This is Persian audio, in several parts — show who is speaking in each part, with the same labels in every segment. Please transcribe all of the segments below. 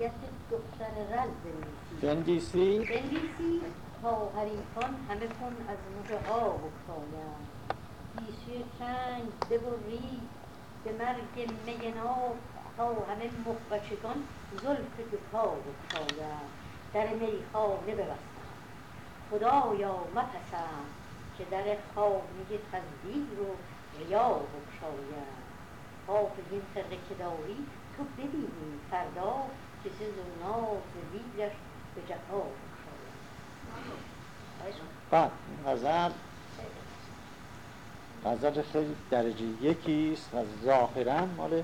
Speaker 1: وصیت دختر رز بنویسی
Speaker 2: بنویسی
Speaker 1: بنویسی تا حریفان همه کن از مجه ها بکشایم گیسوی چنگ ببرید به مرگ میناب تا همه مخبچگان زلف دوتا بکشایم در میخانه ببستم خدایا مپسم که در خانه تزدیر و ریا بکشایم حافظ این خرقه که داری تو ببینی فردا که سه زناز ویلش به جفا
Speaker 2: بعد غزل غزل خیلی درجه یکی است و ظاهرا مال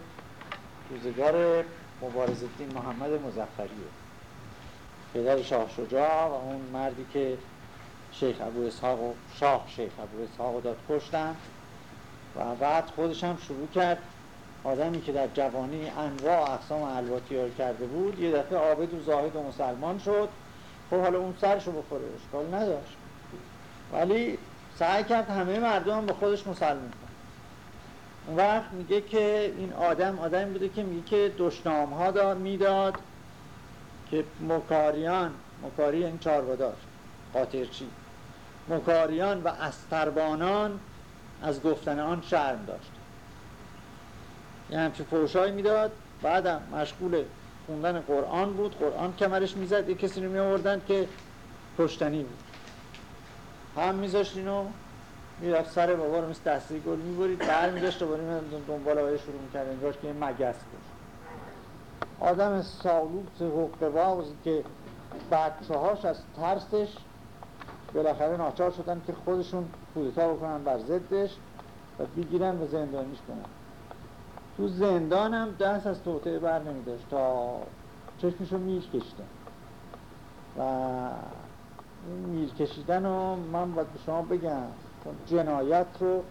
Speaker 2: روزگار مبارز الدین محمد مزفریه پدر شاه شجاع و اون مردی که شیخ ابو اسحاق و شاه شیخ ابو اسحاق داد کشتن و بعد خودش هم شروع کرد آدمی که در جوانی انواع اقسام الواتی کرده بود یه دفعه عابد و زاهد و مسلمان شد. خب حالا اون سرشو بخوره اشکال نداشت. ولی سعی کرد همه مردم به خودش مسلمان کن اون وقت میگه که این آدم آدمی بوده که میگه که دشنام ها می‌داد که مکاریان مکاری این چاربادار قاطرچی. مکاریان و استربانان از گفتن آن شرم داشت. یه همچه فوشایی می‌داد. بعدم مشغول خوندن قرآن بود. قرآن کمرش می‌زد. یه کسی رو که پشتنی بود. هم میذاشت اینو می‌رفت سر بابا رو مثل دسته گل می‌برید. بر میداشت و دنبال آقای شروع می‌کرد. انگار که مگس بود. آدم سالوت حقه بازی که بچه هاش از ترسش بالاخره ناچار شدن که خودشون کودتا بکنن بر ضدش و بگیرن و زندانیش کنن. تو زندان هم دست از توطعه بر نمی داشت تا چشمش رو میر کشیدن و این میر کشیدن رو من باید به شما بگم. جنایت رو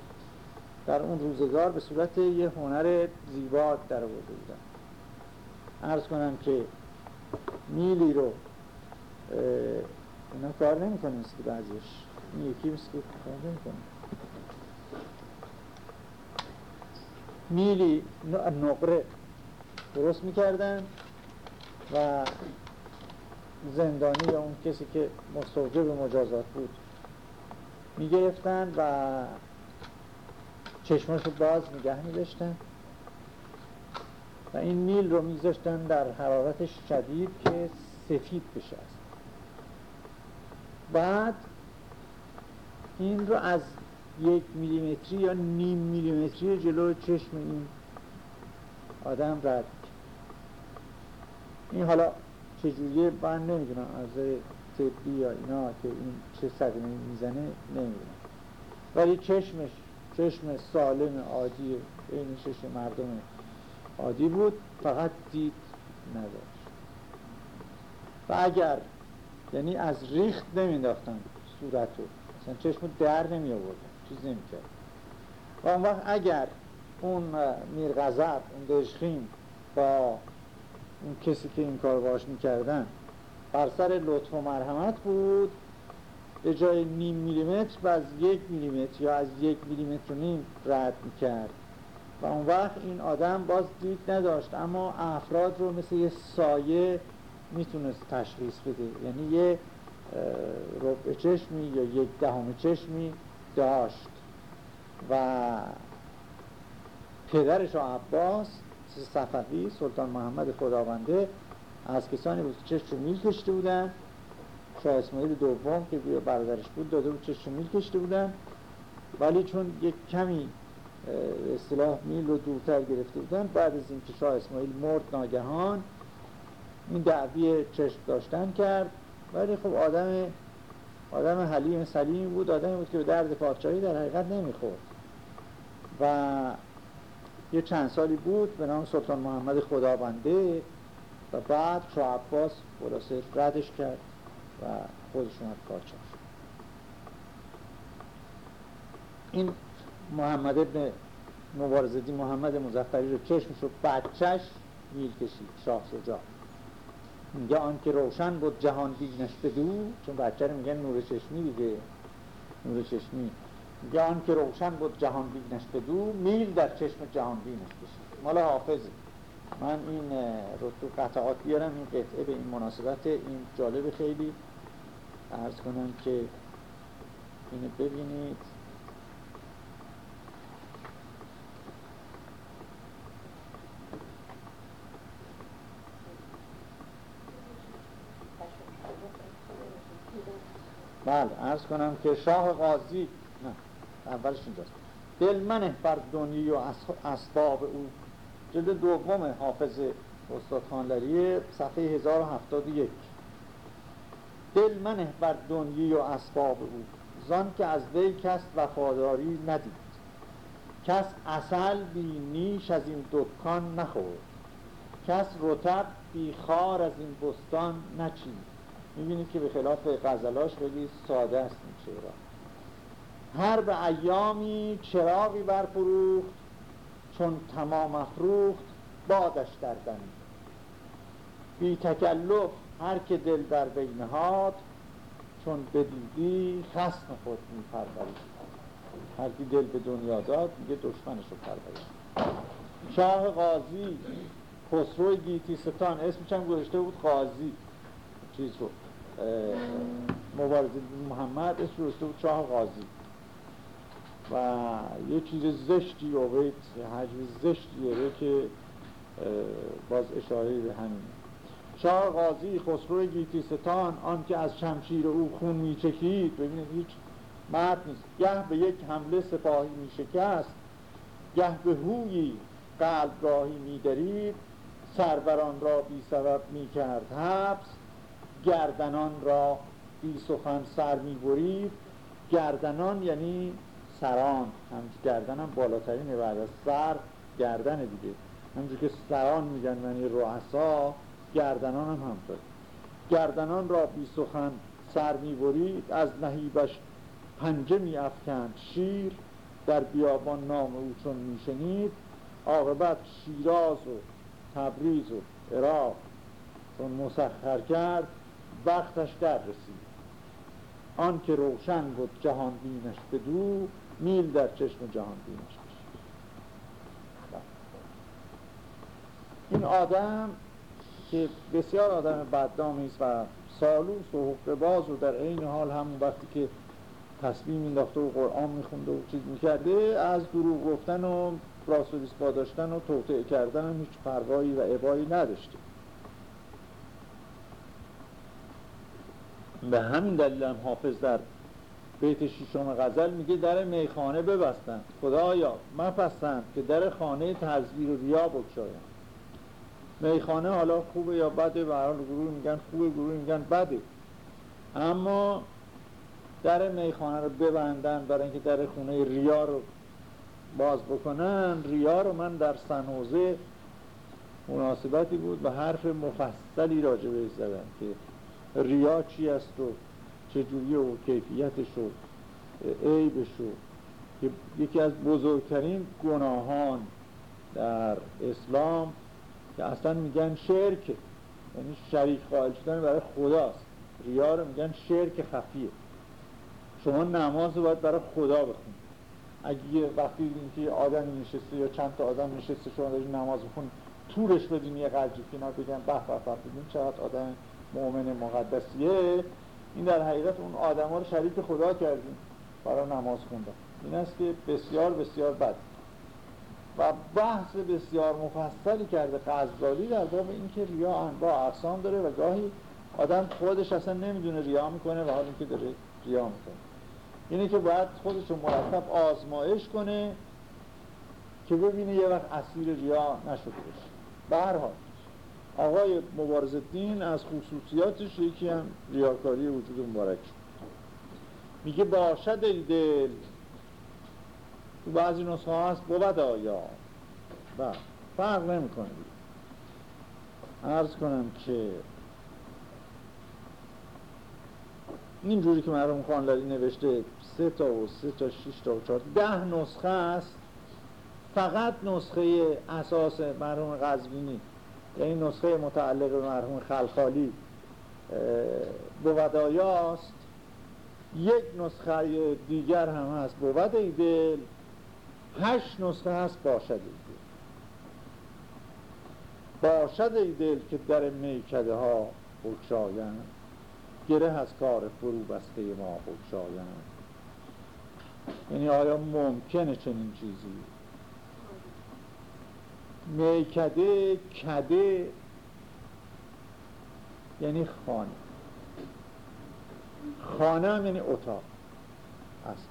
Speaker 2: در اون روزگار به صورت یه هنر زیبا در آورده بودن عرض کنم که میلی رو اینا کار نمی‌کنه مثل بعضیش. این یکی کار نمی‌کنه. میلی نقره درست می‌کردن و زندانی یا اون کسی که مستوجب مجازات بود می‌گرفتن و چشماشو باز نگه میداشتن و این میل رو میذاشتن در حرارت شدید که سفید بشه. بعد این رو از یک میلیمتری یا نیم میلیمتری جلو چشم این آدم رد این حالا چجوریه؟ من نمی‌دونم. از طبی یا اینا که این چه صدمه می‌زنه نمی‌دونم. ولی چشمش چشم سالم عادی این چشم مردم عادی بود فقط دید نداشت. و اگر یعنی از ریخت نمینداختن صورتو. مثلا چشم در نمی آوردن چیز نمی کرد و اون وقت اگر اون میر غزب اون دشخیم با اون کسی که این کار باش می‌کردن بر سر لطف و مرحمت بود به جای نیم میلیمتر و از یک میلیمتر یا از یک میلیمتر و نیم رد می‌کرد. و اون وقت این آدم باز دید نداشت اما افراد رو مثل یه سایه می‌تونست تشخیص بده. یعنی یه ربع چشمی یا یک دهم چشمی داشت و پدرش عباس صفوی سلطان محمد خداونده از کسانی بود که چشم میل کشته بودن. شاه اسماعیل دوم که برادرش بود داده بود چشم میل کشته بودن. ولی چون یک کمی اصطلاح میل رو دورتر گرفته بودن بعد از اینکه شاه اسماعیل مرد ناگهان این دعوی چشم داشتن کرد. ولی خب آدم آدم حلیم سلیمی بود آدمی بود که به درد پادشاهی در حقیقت نمی‌خورد. و یه چند سالی بود به نام سلطان محمد خدابنده و بعد شاه عباس خلاصه ردش کرد و خودش اومد پادشاه این محمد ابن مبارزدی محمد مزفری رو چشمش رو بچهش میل کشید شاه شجاع میگه آن که روشن بود جهان بینش بدو چون بچه رو میگن نور چشمی دیگه. نور چشمی. میگه آن که روشن بود جهان بینش بدو میل در چشم جهان بینش کشید مال حافظه. من این رو تو قطعات بیارم این قطعه به این مناسبت این جالب خیلی. ارز کنم که اینو ببینید. بله ارز کنم که شاه قاضی نه اولش اینجاست. دل منه بر دنیی و اسباب او. جلد دوم حافظ استاد خانلری صفحه 1071 دل منه بر دنیی و اسباب او. زان که از وی کس وفاداری ندید. کس اصل بی نیش از این دکان نخورد. کس رتب بی خار از این بستان نچید. می‌بینید که به خلاف غزلاش خیلی ساده است این شعرها. هر به ایامی چراغی برفروخت چون تمام افروخت بادش در دمی بی تکلف هر که دل در وی نهاد چون بدیدی خسم خود می هر کی دل به دنیا داد میگه دشمنش رو پرورید شاه قاضی خسرو گیتی ستان اسمش هم گذاشته بود قاضی چیز رو مبارز محمد اسم گذاشته بود شاه قاضی. و یه چیز زشتی اوید حجم زشتی رو که باز اشاره به همین. شاه قاضی خسرو گیتیستان آن که از شمشیر او خون میچکید. ببینید هیچ مرد نیست. گه به یک حمله سپاهی میشکست گه به هویی قلبگاهی میدرید سروران را بی سبب می‌کرد حبس. گردنان را بی سخن سر می‌برید گردنان یعنی سران. همچه گردن هم بالاترینه بعد از سر گردن دیگه. همچون که سران میگن یعنی رؤسا گردنان هم همطور گردنان را بی سخن سر می‌برید از نهیبش پنجه میافکند شیر. در بیابان نام او چون میشنید عاقبت شیراز و تبریز و عراق چون مسخر کرد. وقتش در رسید. آن که روشن بود جهان بینش بدو میل در چشم جهان بینش این آدم که بسیار آدم بدنامی است و سالوس و حقه باز و در این حال همون وقتی که تصمیم مینداخته و قرآن میخونده و چیز می‌کرده از دروغ گفتن و راسولیس داشتن و توطعه کردن هیچ پروایی و عبایی نداشته. به همین دلیل هم حافظ در بیت شیشم غزل میگه در میخانه ببستن. خدایا مپسند که در خانه تزویر و ریا بکشایم میخانه حالا خوبه یا بده؟ و حال گروه میگن خوبه گروه میگن بده. اما در میخانه رو ببندن برای اینکه در خونه ریا رو باز بکنن. ریا رو من در سنوزه مناسبتی بود و حرف مفصلی راجع به زدن که ریا چی است و چجوری و کیفیتش و عیبش و که یکی از بزرگترین گناهان در اسلام که اصلا میگن شرک یعنی شریک قائل شدن برای خداست. ریا رو میگن شرک خفیه. شما نماز رو باید برای خدا بخونید. اگه وقتی اینکه آدمی نشسته یا چند تا آدم نشسته شما دارید نماز بخون تورش بدین یه قلجی کنار بگن به به به ببین چقدر آدم مؤمن مقدسیه این در حقیقت اون آدم ها رو شریک خدا کردیم برای نماز خوندن. این است که بسیار بسیار بد. و بحث بسیار مفصلی کرده غزالی در باب اینکه ریا انواع اقسام داره و گاهی آدم خودش اصلا نمی‌دونه ریا می‌کنه و حال اینکه داره ریا می‌کنه. اینه که باید خودش رو مرتب آزمایش کنه که ببینه یه وقت اسیر ریا نشده باشه. به هر حال آقای مبارز الدین از خصوصیاتش یکی هم ریاکاری وجود مبارک میگه باشد ای دل. تو بعضی نسخه هست بود آیا؟ و بله، فرق نمی‌کنه. عرض کنم که اینجوری که مرحوم خانلری نوشته سه تا و سه تا شیش تا و چهار ده نسخه است. فقط نسخه اساس مرحوم قزوینی یعنی نسخه متعلق به مرحوم خلخالی بودایاست یک نسخه دیگر هم هست بود دل هشت نسخه هست باشد باشد ای دل که در میکده ها بگشایند گره از کار فرو بسته ما بگشایند یعنی آیا ممکنه چنین چیزی؟ میکده کده. یعنی خانه. خانه هم یعنی اتاق. است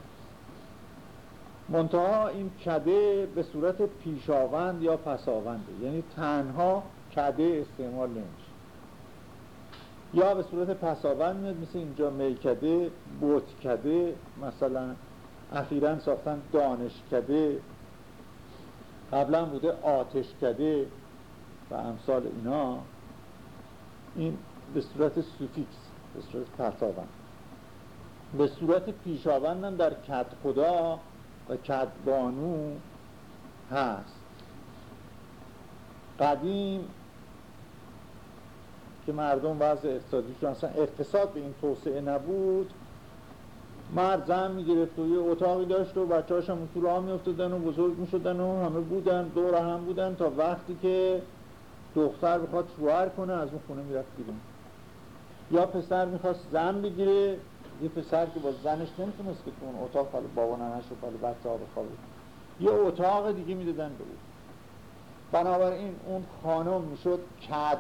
Speaker 2: منتها این کده به صورت پیشاوند یا پساونده یعنی تنها کده استعمال نمیشه. یا به صورت پساوند میاد مثل اینجا میکده کده مثلا اخیرا ساختن دانشکده قبلا بوده آتش کده و امثال اینا. این به صورت سوفیکس به صورت پساوند به صورت پیشاوندم در کد خدا و کدبانو هست. قدیم که مردم وضع اقتصادیشون اصلا اقتصاد به این توسعه نبود مرد زن می‌گرفت و یه اتاقی داشت و بچه هم تو راه میافتادن و بزرگ می‌شدن و همه بودن دور هم بودن تا وقتی که دختر بخواد شوهر کنه از اون خونه می‌رفت بیرون. یا پسر می‌خواست زن بگیره یه پسر که با زنش نمی‌تونست که تو اون اتاق حالا بابا ننش و حالا بچه ها بخوابه یه اتاق دیگه می‌دادن به او. بنابراین اون خانم می‌شد کد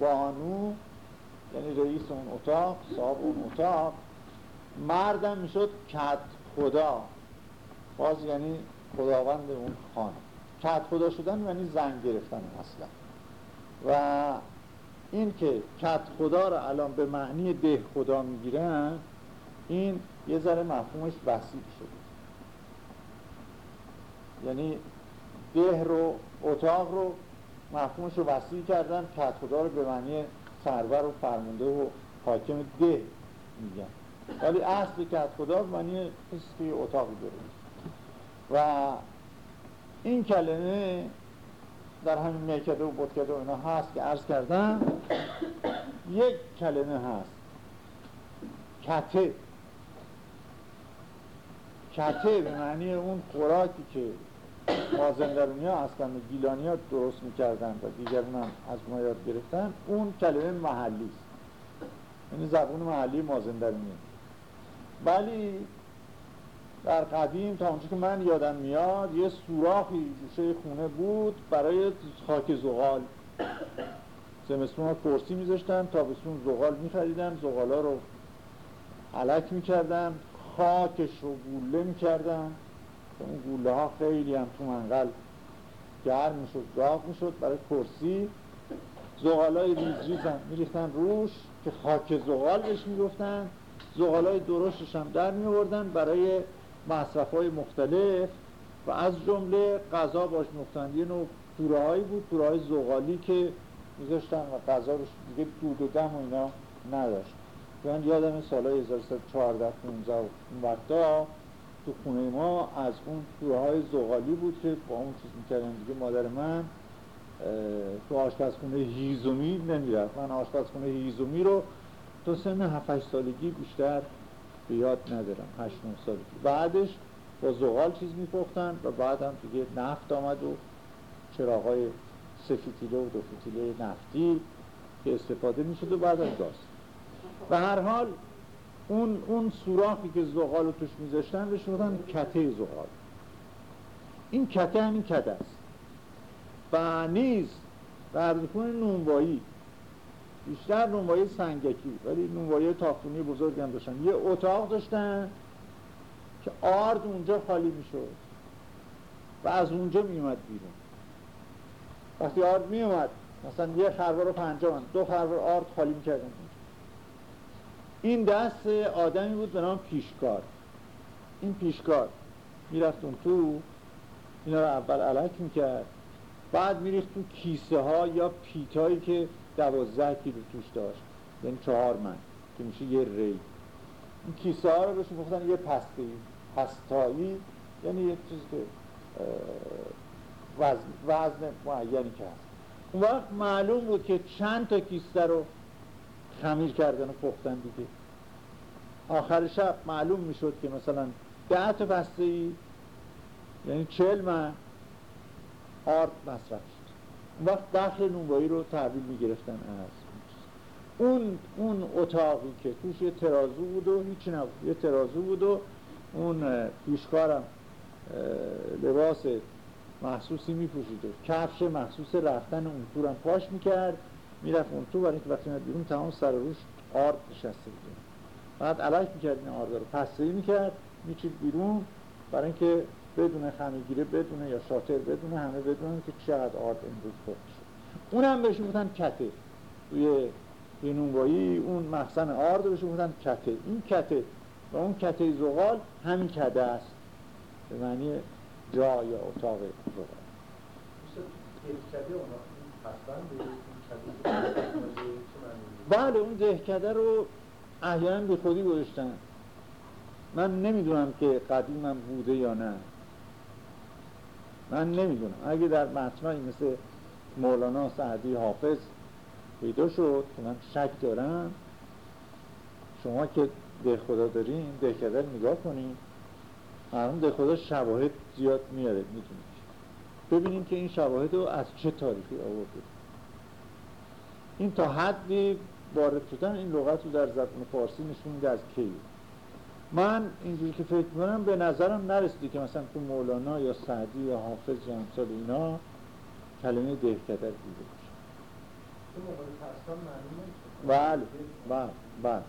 Speaker 2: بانو یعنی رئیس اون اتاق صاحب اون اتاق. مردم می‌شد کد خدا. باز یعنی خداوند اون خانم کد خدا شدن یعنی زن گرفتن اصلا. و این که کت خدا رو الان به معنی ده خدا می‌گیرن این یه ذره مفهومش وسیع شده. یعنی ده رو اتاق رو مفهومش رو وسیع کردن کت خدا رو به معنی سرور و فرمونده و حاکم ده میگن. ولی اصل خدا معنی کسی اتاقی داره و این کلمه در همین میکده و بودکده و اینا هست که عرض کردم. یک کلمه هست. کته. کته به معنی اون خوراکی که مازندرونی ها و گیلانی ها درست می‌کردن و دیگرون هم از ما یاد گرفتن اون کلمه محلی است. یعنی زبون محلی مازندرونی ولی در قدیم تا اونجا که من یادم میاد یه سوراخی گوشه خونه بود برای خاک زغال. زمستون ها کرسی میذاشتن تابستون زغال میخریدن زغالا رو علک می‌کردن خاکش رو گوله می‌کردن اون گوله ها خیلی هم تو منقل گرم می‌شد داغ می‌شد برای کرسی. زغالای ریز ریزن میریختن روش که خاک زغال بهش می‌گفتن. زغالای درشتش هم در میوردن برای مصرف های مختلف و از جمله غذا باش میفتند یه نوع توره بود توره های زغالی که میذاشتن و غذا رو دیگه دود و دم و اینا نداشت. من یادم سالهای 1314 15 اون وقتا تو خونه ما از اون توره های زغالی بود که با اون چیز می‌کردن. دیگه مادر من تو آشپزخونه هیزومی نمی‌رفت. من آشپزخونه هیزومی رو تو سن 7 سالگی بیشتر به یاد ندارم. 8 سالگی. بعدش با زغال چیز میپختن و بعد هم دیگه نفت آمد و چراغای سفیتیله و دو نفتی که استفاده می‌شد و بعد از گاز و هر حال اون, اون سوراخی که زغال رو توش میذاشتن بهش می‌گفتن کته زغال. این کته همین کته است. و نیز بردکون نونوایی. بیشتر نونوایی سنگکی ولی نونوایی تاختونی بزرگ هم داشتن. یه اتاق داشتن که آرد اونجا خالی می‌شد و از اونجا میومد بیرون. وقتی آرد میومد مثلا یه خروار رو پنجا دو خروار آرد خالی می‌کردن. این دست آدمی بود به نام پیشکار. این پیشکار می‌رفت اون تو اینا رو اول علک می‌کرد بعد میریخت تو کیسه ها یا پیتایی که دوازده کیلو توش داشت. یعنی چهار من که میشه یه ری. این کیسه ها رو بهش می‌گفتن یه پسته پستایی یعنی یه چیز که وزن, وزن معینی که هست. اون وقت معلوم بود که چند تا کیسه رو خمیر کردن و پختن دیگه. آخر شب معلوم می‌شد که مثلا ده تا بسته ای یعنی چل من آرد مصرف وقت دخل نونوایی رو تحویل می‌گرفتن از اون اون اتاقی که توش یه ترازو بود و هیچی نبود. یه ترازو بود و اون پیشکارم لباس محسوسی میپوشید و کفش محسوس رفتن اون تورم پاش می‌کرد. می‌رفت اون تو برای اینکه وقتی میاد بیرون تمام سر روش آرد نشسته بود. بعد علک می‌کرد این آرد رو پسری می‌کرد میچید بیرون. برای اینکه بدون خمیگیره بدونه یا شاتر بدونه همه بدونه که چقدر آرد امروز پخت شد اون هم بهش بودن کته. توی نونوایی اون محسن آرد بهش بودن کته. این کته و اون کته زغال همین کده است. به معنی جا یا اتاق زغال. بله اون دهکده رو احیانا به خودی گذاشتن. من نمی‌دونم که قدیمم بوده یا نه. من نمی‌دونم. اگه در مطمعی مثل مولانا سعدی حافظ پیدا شد که من شک دارم شما که ده خدا دارین دهکده نگاه کنین. معلوم ده خدا شواهد زیاد میاره می‌دونید. ببینیم که این شواهد رو از چه تاریخی آورده. این تا حدی وارد شدن این لغت رو در زبان فارسی نشون میده از کی. من اینجوری که فکر می‌کنم به نظرم نرسیده که مثلا تو مولانا یا سعدی یا حافظ یا امثال اینا کلمه دهکده دیده باشه. بله بله بله.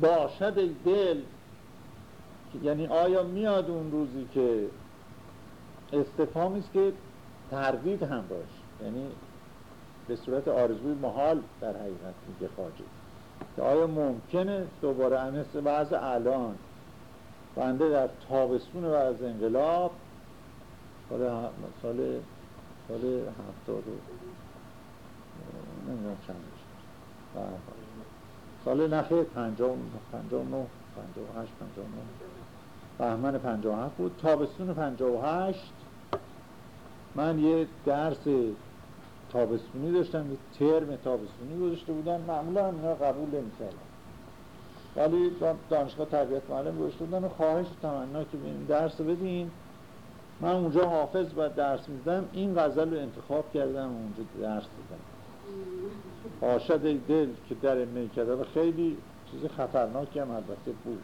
Speaker 2: باشد دل یعنی آیا میاد اون روزی که استفامی است که تردید هم باش یعنی به صورت آرزوی محال در حقیقت میگه خواجه. که آیا ممکنه دوباره مثل بعض الان بنده در تابستون و از انقلاب سال سال سال هفتاد و نمی‌دونم چند سال نخیر پنجاه پنجاه نو پنجاه هشت پنجاه نو بهمن پنجاه هفت بود. تابستون پنجاه و هشت. من یه درس تابستونی داشتم یه ترم تابستونی گذاشته بودن. معمولا هم اینا قبول نمی‌کردن. ولی دانشگاه تربیت معلم گذاشته بودن و خواهش تمنا که این درس بدین. من اونجا حافظ و درس میدم این غزل رو انتخاب کردم و اونجا درس دادم. باشد دل که در میکده و خیلی چیز خطرناکی هم البته بود.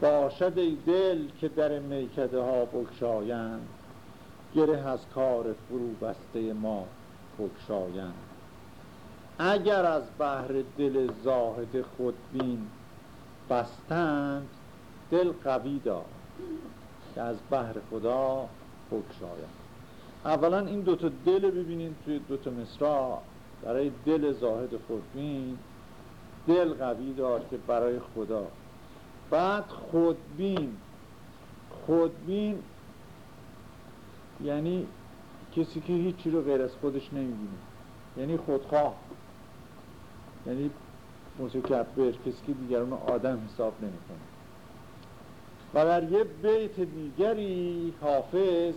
Speaker 2: باشد ای دل که در میکده ها بکشایند گره از کار فرو بسته ما بکشایند اگر از بحر دل زاهد خودبین بستند دل قوی دار که از بحر خدا بکشایند اولا این دوتا دل ببینید توی دوتا مصرا برای دل زاهد خودبین دل قوی دار که برای خدا. بعد خودبین خودبین یعنی کسی که هیچی رو غیر از خودش نمی‌بینه. یعنی خودخواه. یعنی متکبر کسی که دیگران آدم حساب نمی‌کنه. و در یه بیت دیگری حافظ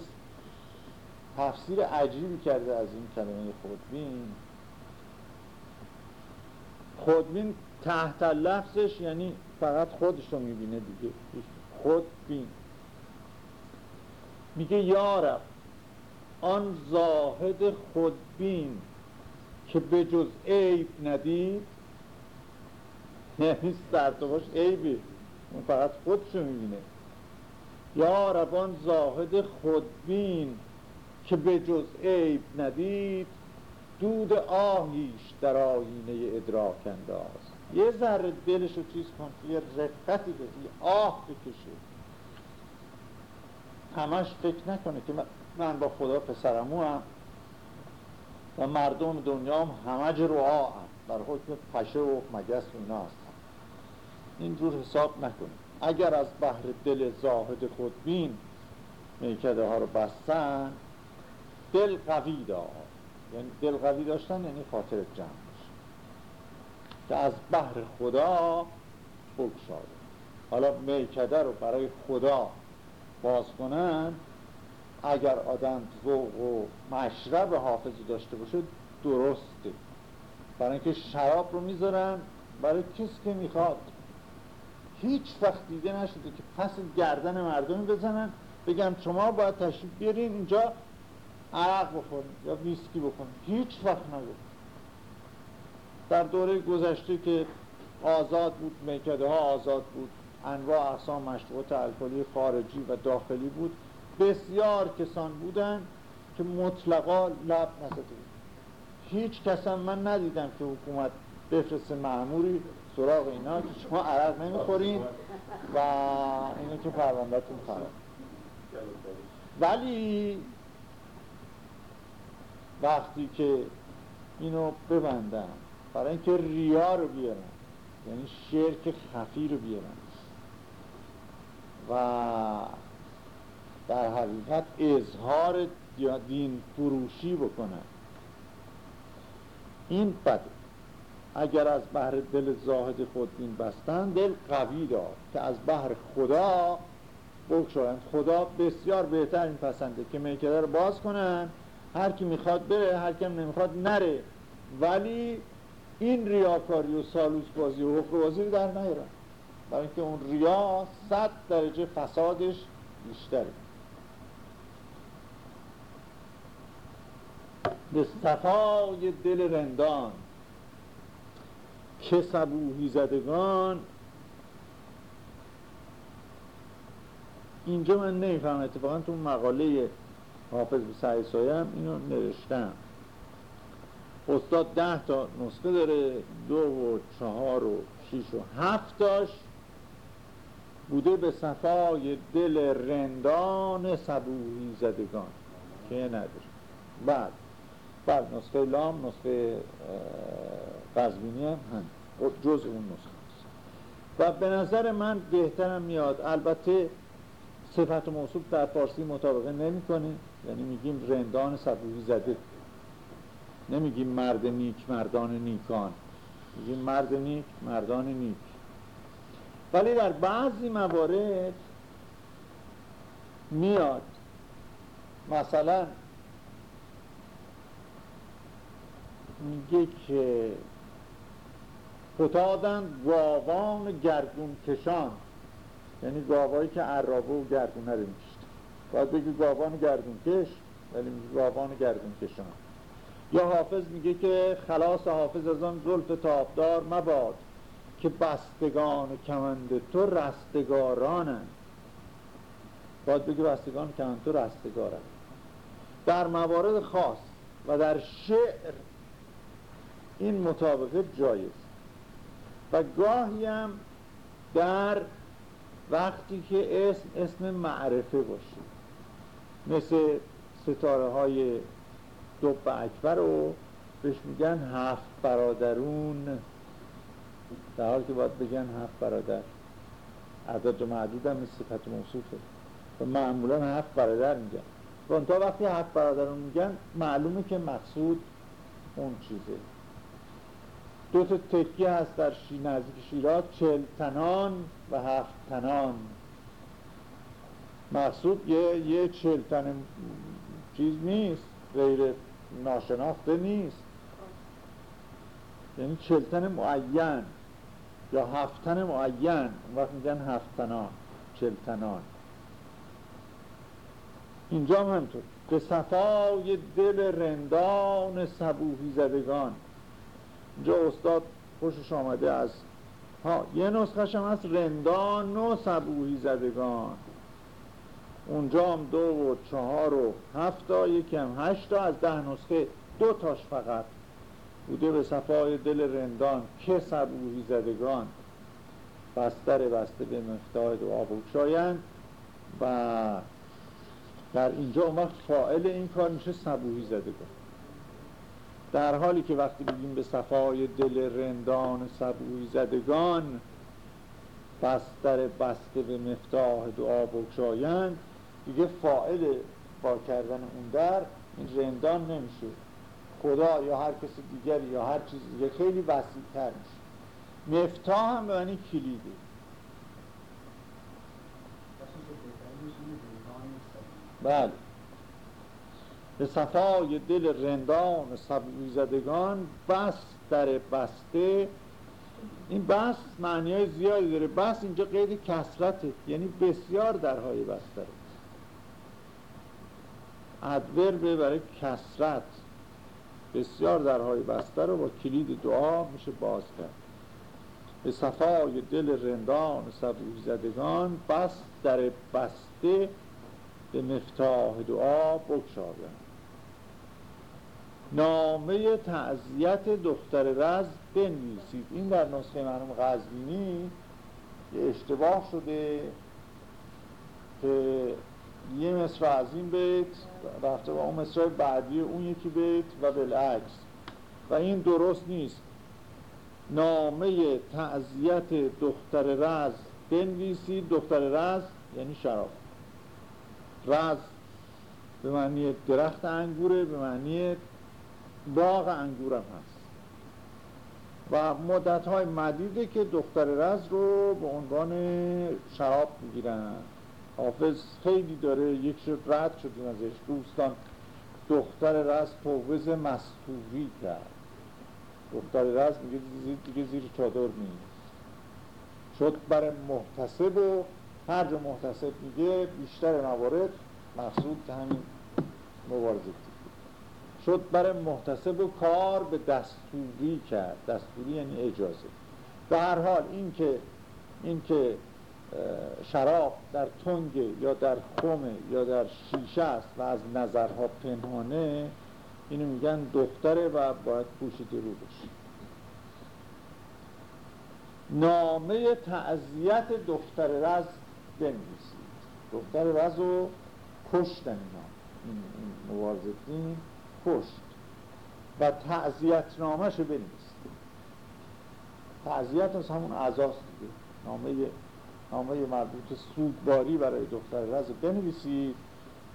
Speaker 2: تفسیر عجیبی کرده از این کلمه خودبین. خودبین تحت لفظش یعنی فقط خودش رو می‌بینه دیگه. خودبین. میگه یارب آن زاهد خودبین که به جز عیب ندید. یعنی باش عیبی اون فقط خودش رو می‌بینه یارب آن زاهد خودبین که به جز عیب ندید دود آهیش در آینه ادراک انداز. یه ذره دلش رو چیز کن یه رفقتی بده آه بکشه. همش فکر نکنه که من با خدا پسرمو هم و مردم دنیا هم همه جروها هم در حکم پشه و مگس اینا هستن. اینجور حساب نکنه اگر از بحر دل زاهد خودبین میکده ها رو بستن دل قوی دار یعنی دل قوی داشتن یعنی خاطر جمع باشه. که از بحر خدا بگشاده. حالا میکده رو برای خدا باز کنن اگر آدم ذوق و مشرب حافظی داشته باشه درسته. برای اینکه شراب رو می‌ذارن برای کسی که می‌خواد. هیچ وقت دیده نشده که پس گردن مردمی بزنن بگم شما باید تشریف بیارین اینجا عرق بخورین یا ویسکی بخورین. هیچ وقت نگفت. در دوره گذشته که آزاد بود میکده ها آزاد بود انواع اقسام مشروبات الکلی خارجی و داخلی بود بسیار کسان بودن که مطلقا لب نزده هیچ کس من ندیدم که حکومت بفرسته معموری سراغ اینا که شما عرق نمی‌خورین و اینو که پروندهتون خراب. ولی وقتی که اینو ببندن برای اینکه ریا رو بیارن یعنی شرک خفی رو بیارن و در حقیقت اظهار دین فروشی بکنن این بده اگر از بحر دل زاهد خود دین بستن دل قوی دار که از بحر خدا بگشایند. خدا بسیار بهتر این پسنده که میکده رو باز کنن. هر کی می‌خواد بره هر کی نمی‌خواد نره. ولی این ریاکاری و سالوس بازی و حفر بازی در نیرن برای اینکه اون ریا صد درجه فسادش بیشتره. به صفای دل رندان. که سبوهی زدگان. اینجا من نمیفهم اتفاقا تو مقاله حافظ به سعی سایم اینو نوشتم. استاد ده تا نسخه داره دو و چهار و شیش و هفتاش بوده به صفای دل رندان سبوهی زدگان. که نداره. بعد. بعد نسخه لام نسخه قزبینی هم جز اون نسخه و به نظر من بهترم میاد. البته صفت موصوف در فارسی مطابقه نمی‌کنه. یعنی میگیم رندان سبوهی زده. نمیگیم مرد نیک مردان نیکان. میگیم مرد نیک مردان نیک. ولی در بعضی موارد میاد. مثلا میگه که فتادند گاوان گردون کشان. یعنی گاوایی که عرابه و گردونه رو میشت باید بگی گاوان گردون کش ولی میگه گاوان گردون کشان. یا حافظ میگه که خلاص حافظ از آن زلف تابدار مباد که بستگان کمند تو رستگارانند. باید بگی بستگان کمند تو رستگارند. در موارد خاص و در شعر این مطابقه جایز و گاهی هم در وقتی که اسم اسم معرفه باشه. مثل ستاره های دوب اکبر رو بهش میگن هفت برادرون. در حال که باید بگن هفت برادر. عدد معدود هم صفت موصوفه. و معمولا هفت برادر میگن. تا وقتی هفت برادرون میگن معلومه که مقصود اون چیزه. دو تا تکیه هست در شی نزدیک شیراز چل تنان و هفت تنان. مقصود یه, یه چل تن چیز نیست غیر ناشناخته نیست. یعنی چلتن معین یا هفتن معین. اون وقت میگن هفتنان چلتنان اینجا هم همینطور. به صفای دل رندان سبوهی زدگان. اینجا استاد خوشش آمده از ها یه نسخه هم هست رندان و سبوهی زدگان. اونجا هم دو و چهار و هفت تا یکی هم هشت تا از ده نسخه دو تاش فقط. بوده به صفای دل رندان که سبوهی زدگان. بستر بسته به مفتاح دعا بگشایند و در اینجا وقت فائل این کار میشه سبوهی زدگان. در حالی که وقتی بگیم به صفای دل رندان سبوهی زدگان بستر بسته به مفتاح دعا بگشایند دیگه فائل با کردن اون در این رندان نمیشه. خدا یا هر کسی دیگری یا هر چیز دیگه خیلی وسیع تر میشه. مفتاح هم به معنی کلیده بله. به صفای دل رندان سبوی زدگان بس در بسته. این بس معنی های زیادی داره. بس اینجا قید کسرته یعنی بسیار درهای بستره ادوربه برای کسرت بسیار درهای بسته رو با کلید دعا میشه باز کرد. به صفای دل رندان صبوح زدگان بس در بسته. به مفتاح دعا بگشایم نامه تعذیت دختر رز بنویسید. این در نسخه مرحوم غزبینی یه اشتباه شده که یه مصر از این بیت رفته با اون مصر بعدی اون یکی بیت و بالعکس. و این درست نیست. نامه تعذیت دختر رز بنویسید. دختر رز یعنی شراب. رز به معنی درخت انگوره به معنی باغ انگورم هست. و مدت های مدیده که دختر رز رو به عنوان شراب می‌گیرن. حافظ خیلی داره یک شد رد شدیم ازش. دوستان دختر رز فوز مستوری کرد. دختر رز میگه دیگه زیر چادر نیست. شد بر محتسب و هر جا محتسب میگه بیشتر موارد مقصود همین مبارزه. شد بر محتسب و کار به دستوری کرد. دستوری یعنی اجازه. به هر حال این که این که شراب در تنگ یا در خمه یا در شیشه است و از نظرها پنهانه اینو میگن دختره و باید پوشیده رو بشه. نامه تعذیت دختر رز بنویسید. دختر رز رو کشتن اینا. این مبارزتین کشت و تعذیت نامش رو بنویسید. تعذیت از همون اعزاست دیگه. نامه نامه مربوط سوگباری برای دختر رز بنویسید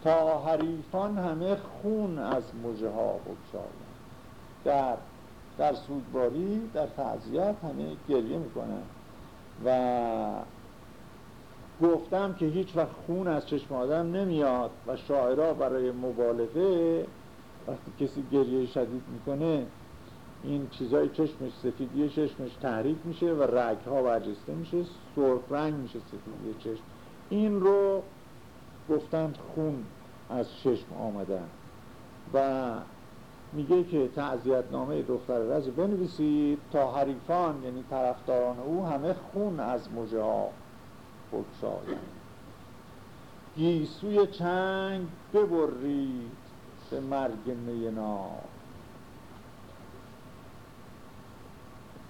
Speaker 2: تا حریفان همه خون از مجه ها بگشاید در در سوگباری در تعذیت همه گریه می‌کنن و گفتم که هیچ وقت خون از چشم آدم نمیاد و شاعرها برای مبالغه وقتی کسی گریه شدید می‌کنه این چیزای چشمش سفیدی چشمش تحریک میشه و رگ ها برجسته میشه سرخ رنگ میشه سفیدی چشم. این رو گفتند خون از چشم آمدن و میگه که تعذیت نامه دختر رز بنویسید تا حریفان یعنی طرفداران او همه خون از مجه ها بگشاید گیسوی چنگ ببرید. به مرگ مینا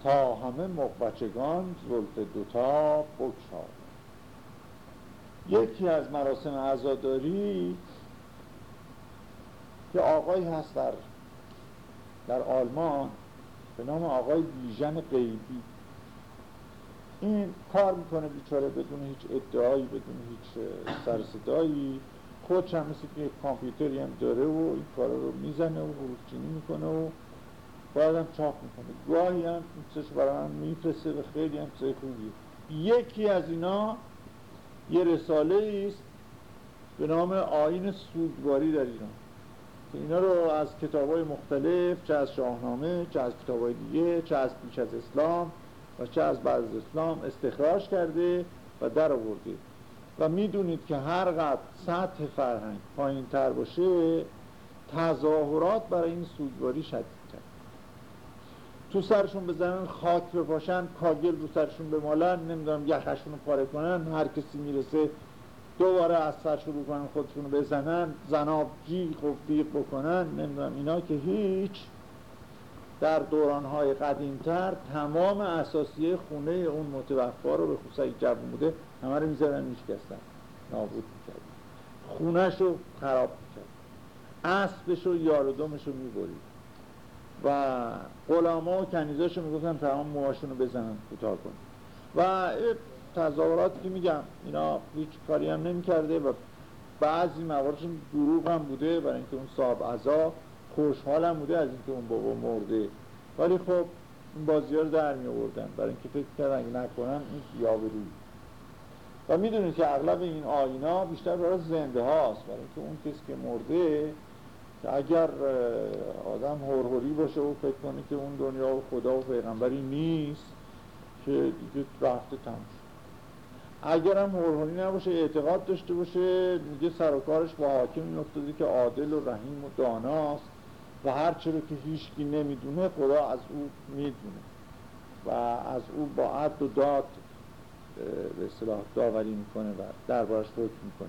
Speaker 2: تا همه مقبچگان زلف دوتا بگشاد. یکی از مراسم عزاداری که آقای هست در, در آلمان به نام آقای بیژن قیبی. این کار می‌کنه بیچاره بدون هیچ ادعایی بدون هیچ سرصدایی خودش هم مثل که کامپیوتری هم داره و این کارا رو می‌زنه و حروفچینی می‌کنه و باید هم چاپ می‌کنه. گاهی هم چیزش برای من میفرسته و خیلی هم چیزای خوبیه یکی از اینا یه رساله است به نام آین سوگواری در ایران. که اینا رو از کتاب های مختلف چه از شاهنامه چه از کتاب های دیگه چه از پیش از اسلام و چه از بعد از اسلام استخراج کرده و در آورده. و می‌دونید که هر قدر سطح فرهنگ پایین تر باشه تظاهرات برای این سوگواری شدید کرد تو سرشون بزنن خاک بپاشن کاگل رو سرشون بمالن نمی‌دونم یخشون رو پاره کنن هر کسی می‌رسه دوباره از سر شروع کنن خودشون رو بزنن زناب جیغ و بیق بکنن نمی‌دونم اینا که هیچ در دورانهای قدیمتر تمام اساسیه خونه اون متوفا رو به خصوص جوون بوده همه رو می‌زدن میشکستن نابود می‌کرد خونش رو خراب می‌کرد اسبش و یاردمش رو می‌برید. و غلاما و کنیزاش رو می‌گفتن تمام موهاشون رو بزنن کوتاه کن و تظاهراتی که میگم اینا هیچ کاری هم نمی‌کرده و بعضی مواردشون دروغ هم بوده برای اینکه اون صاحب عذا خوشحال هم بوده از اینکه اون بابا مرده. ولی خب این بازی ها رو در می آوردن برای اینکه فکر کردن اگه نکنن این یاوری. و می‌دونید که اغلب این آینا بیشتر برای زنده هاست. برای اینکه اون کسی که مرده که اگر آدم هرهوری باشه و فکر کنه که اون دنیا و خدا و پیغمبری نیست که دیگه رفته تمش اگر هم نباشه اعتقاد داشته باشه میگه سر کارش با حاکم افتاده که عادل و رحیم و داناست. و هر چرا که هیچکی نمی‌دونه خدا از او می‌دونه. و از او با عد و داد به اصطلاح داوری می‌کنه و دربارش حکم می‌کنه.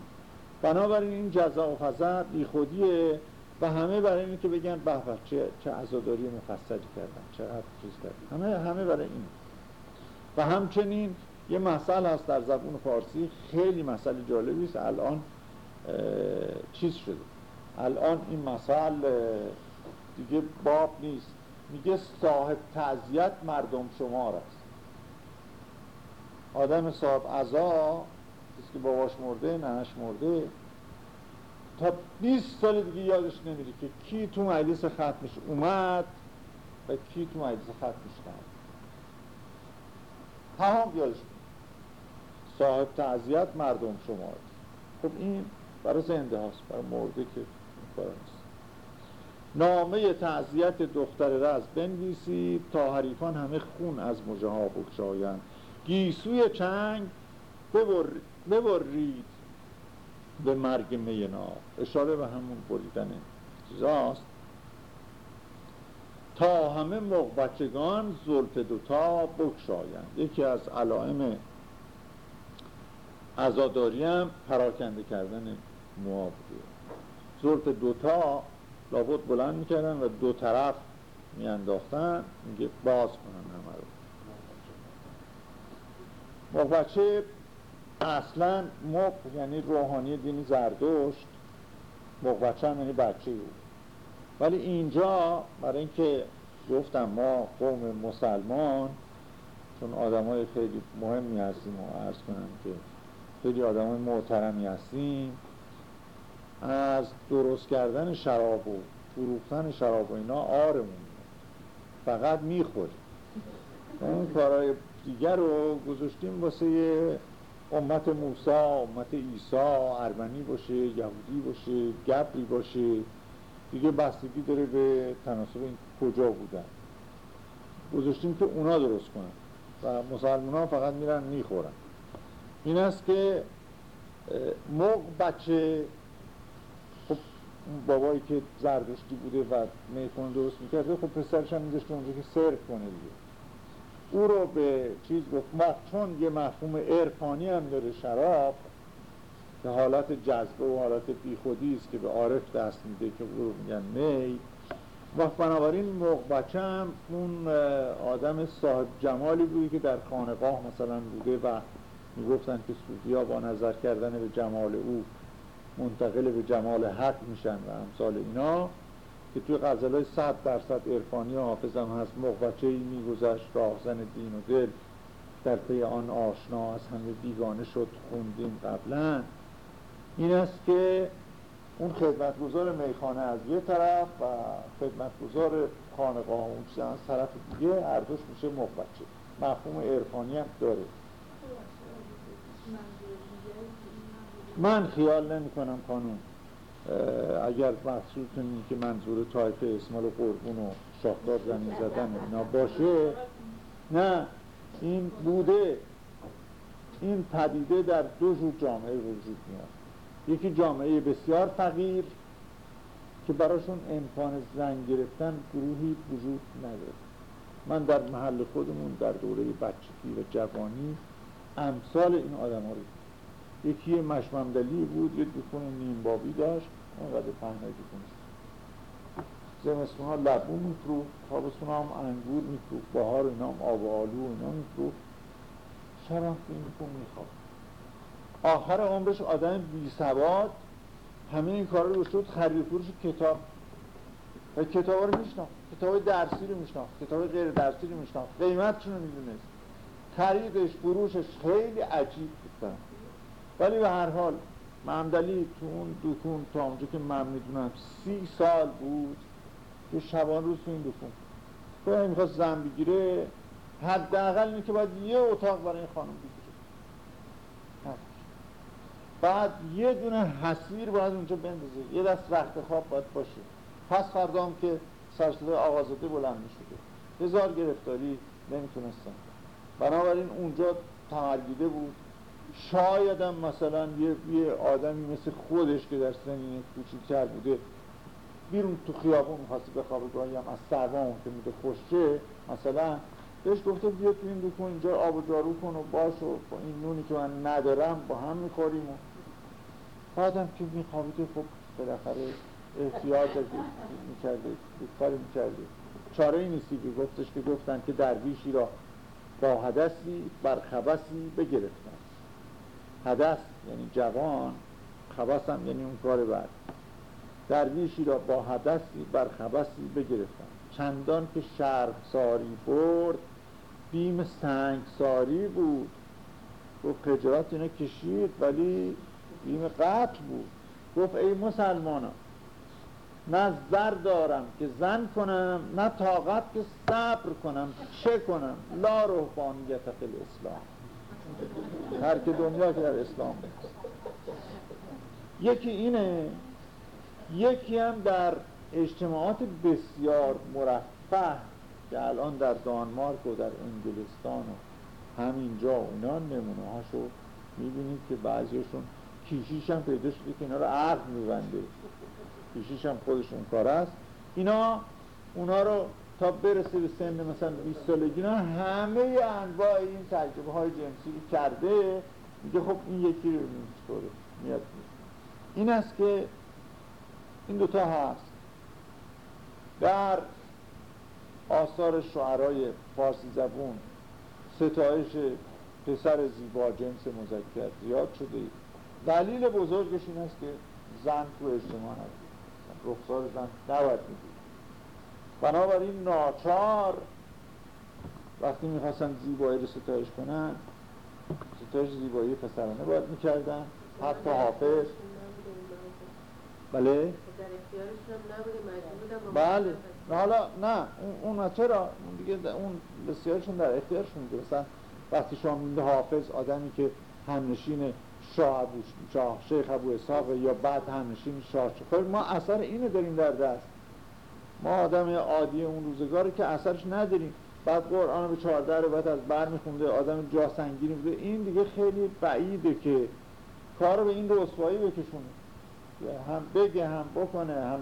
Speaker 2: بنابراین این جزا و فضا بیخودیه و همه برای اینه که بگن به چه, چه عزاداری مفصلی کردن چقدر چیز کردن. همه همه برای این و همچنین یه مسئله هست در زبون فارسی خیلی مسئله جالبی است. الان چیز شده. الان این مسئله دیگه باب نیست. میگه صاحب تعذیت مردم شمار است آدم صاحب عزا که باباش مرده ننش مرده تا 20 سال دیگه یادش نمیده که کی تو مجلس ختمش اومد و کی تو مجلس ختمش کرد تمام یادش صاحب تعذیت مردم شما خب این برای زنده هاست برای مرده که نیست. نامه تعذیت دختر رز بنویسید تا حریفان همه خون از مجه ها بکشایند گیسوی چنگ ببرید به مرگ مینا اشاره به همون بریدن چیزاست. تا همه مغبچگان زلف دوتا بکشایند یکی از علائم ازاداری هم پراکنده کردن موها بوده زلف دوتا لابد بلند می‌کردن و دو طرف میانداختن. میگه باز کنن همه رو. مغبچه اصلا مق یعنی روحانی دین زردشت مقبچه هم یعنی بچه بود ولی اینجا برای اینکه گفتم ما قوم مسلمان چون آدم های خیلی مهمی هستیم و عرض کنم که خیلی آدم های محترمی هستیم از درست کردن شراب و فروختن شراب و اینا آرمون فقط می‌خوریم. اون کارهای دیگر رو گذاشتیم واسه امت موسا، امت ایسا، ارمنی باشه یهودی باشه گبری باشه. دیگه بستگی داره به تناسب این کجا بودن. گذاشتیم که اونا درست کنن. و مسلمان ها فقط میرن می‌خورن. این است که موق بچه بابایی که زردشتی بوده و میخون درست می‌کرده خب پسرش هم میذاشته اونجا که سرف کنه دیگه. او رو به چیز گفت چون یه مفهوم ارفانی هم داره شراب که حالت جذبه و حالت بیخودی است که به عارف دست میده که او رو میگن می و بنابراین موقع بچه هم اون آدم صاحب جمالی بودی که در خانقاه مثلا بوده و می‌گفتن که صوفیا با نظر کردن به جمال او منتقل به جمال حق میشن و امثال اینا که توی غزل های صد درصد ارفانی حافظم هست. مقبچه ای میگذشت راهزن دین و دل. در پی آن آشنا از همه بیگانه شد خوندیم قبلا. این است که اون خدمتگزار میخانه از یه طرف و خدمتگزار خانقاه اون از طرف دیگه دوش میشه مقبچه مفهوم عرفانی هم داره. من خیال نمی کنم قانون اگر محصول کنید که منظور تایف اسمال قربون و شاخدار زنی زدن اینا باشه نه این بوده. این پدیده در دو جور جامعه وجود میاد. یکی جامعه بسیار فقیر که براشون امکان زن گرفتن گروهی وجود نداره. من در محل خودمون در دوره بچگی و جوانی امثال این آدم ها رو یکی مشممدلی بود یه دکون نیمبابی داشت. اونقدر پهنه دکونش زمستون ها لبو میفروخت تابستون هم انگور میفروخت بهار اینا هم آب آلو اینا میفروخت. شب هم این دکون می‌خواد آخر عمرش آدم بی سواد همه این کار رو شد خرید فروش کتاب. و کتاب رو میشناخت. کتاب درسی رو میشناخت. کتاب غیر درسی رو میشناخت. قیمتشون رو می‌دونست. خریدش فروشش خیلی عجیب بود ولی به هر حال ممدلی تو اون دکون تا اونجا که من می‌دونم سی سال بود که شبان روز تو این دکون تو می‌خواست زن بگیره حداقل اینه که باید یه اتاق برای این خانم بگیره. بعد یه دونه حسیر باید اونجا بندازه. یه دست رخت خواب باید باشه. پس فردام که سرسده آغازاده بلند می‌شده. هزار گرفتاری نمی‌تونستن. بنابراین اونجا تمرگیده بود. شایدم مثلا یه, یه آدمی مثل خودش که در سنین کوچیکتر بوده بیرون تو خیابون می‌خواستی بخوابه گاهی هم از سرما که میده خوشه مثلا بهش گفته بیا تو این دکون اینجا آب و جارو کن و باش و با این نونی که من ندارم با هم می‌خوریم و بعدم که میخوابیده خب بالاخره احتیاط می‌کرده کاری می‌کرده. چاره ای نیستی که گفتش که گفتن که درویشی را با حدثی بر خبسی بگرفتن. حدث یعنی جوان خبس هم یعنی اون کار بعد. درویشی را با حدثی بر خبسی بگرفتن چندان که شرق ساری برد بیم سنگ ساری بود. و قجرات اینو کشید ولی بیم قتل بود. گفت ای مسلمانان نه زر دارم که زن کنم نه طاقت که صبر کنم. چه کنم؟ لا روحانیت الاسلام. هر که دنیا که در اسلام یکی اینه یکی هم در اجتماعات بسیار مرفه که الان در دانمارک و در انگلستان و همینجا و اینا نمونه هاشو می‌بینید که بعضیشون کیشیش هم پیدا شده که اینا رو عقل میبنده. کیشیش هم خودشون کار است. اینا اونا رو تا برسه به سن مثلا 20 سالگی همه انواع این تجربه های جنسی کرده میگه خب این یکی رو چطوره میاد. این است که این دوتا هست. در آثار شعرهای فارسی زبون ستایش پسر زیبا جنس مذکر زیاد شده. دلیل بزرگش این است که زن تو اجتماع هست رخصار زن نباید می‌دید. بنابراین ناچار وقتی می‌خواستن زیبایی رو ستایش کنن ستایش زیبایی پسرانه باید می‌کردن حتی حافظ. بله؟ بله. حالا نه اون چرا؟ دیگه اون بسیارشون در اختیارشون میده مثلا وقتی شما میده حافظ آدمی که همنشین شاه ابو شاه شیخ ابو اسحاق یا بعد همنشین شاه خب ما اثر اینو داریم در دست. ما آدم عادی اون روزگاری که اثرش نداریم. بعد قرآن به چهارده رو بعد از بر میخونده آدم جا سنگینی بوده این دیگه خیلی بعیده که کار به این رسوایی بکشونه. هم بگه هم بکنه هم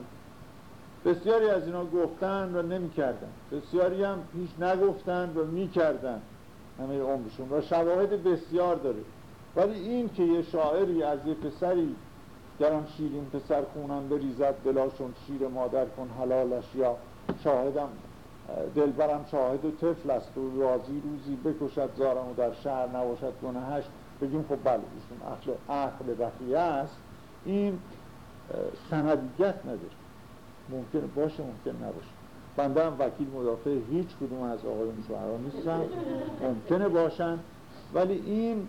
Speaker 2: بسیاری از اینا گفتن و نمی‌کردن. بسیاری هم پیش نگفتن و می‌کردن. همه عمرشون. و شواهد بسیار داره. ولی این که یه شاعری از یه پسری آن شیرین پسر خونم بریزد بلاشون شیر مادر کن حلالش یا. شاهدم دلبرم شاهد و طفل است. و رازی روزی بکشد زارم و در شهر نباشد گناهش بگیم خب بله ایشون عقل بقیه است. این سندیت نداره. ممکن باشه ممکن نباشه. بنده هم وکیل مدافع هیچ کدوم از آقایون شوهران نیستم ممکنه باشن. ولی این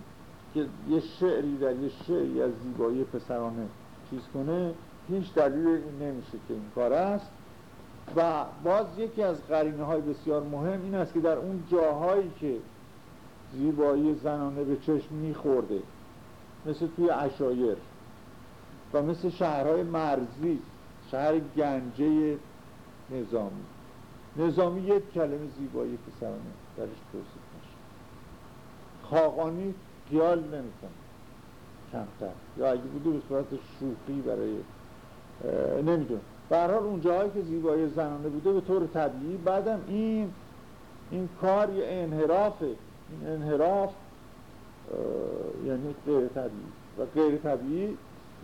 Speaker 2: که یه شعری در یه شعری از زیبایی پسرانه چیز کنه هیچ دلیل نمیشه که این کار است. و باز یکی از قرینه های بسیار مهم این است که در اون جاهایی که زیبایی زنانه به چشم میخورده مثل توی عشایر و مثل شهرهای مرزی شهر گنجه نظامی. نظامی یک کلمه زیبایی پسرانه درش توصیف نشه خاقانی خیال نمی‌کنه کمتر. یا اگه بوده به صورت شوخی برای نمیدون برحال اون جاهایی که زیبایی زنانه بوده به طور طبیعی بعدم این این کار یه انحرافه. این انحراف یعنی غیر طبیعی. و غیر طبیعی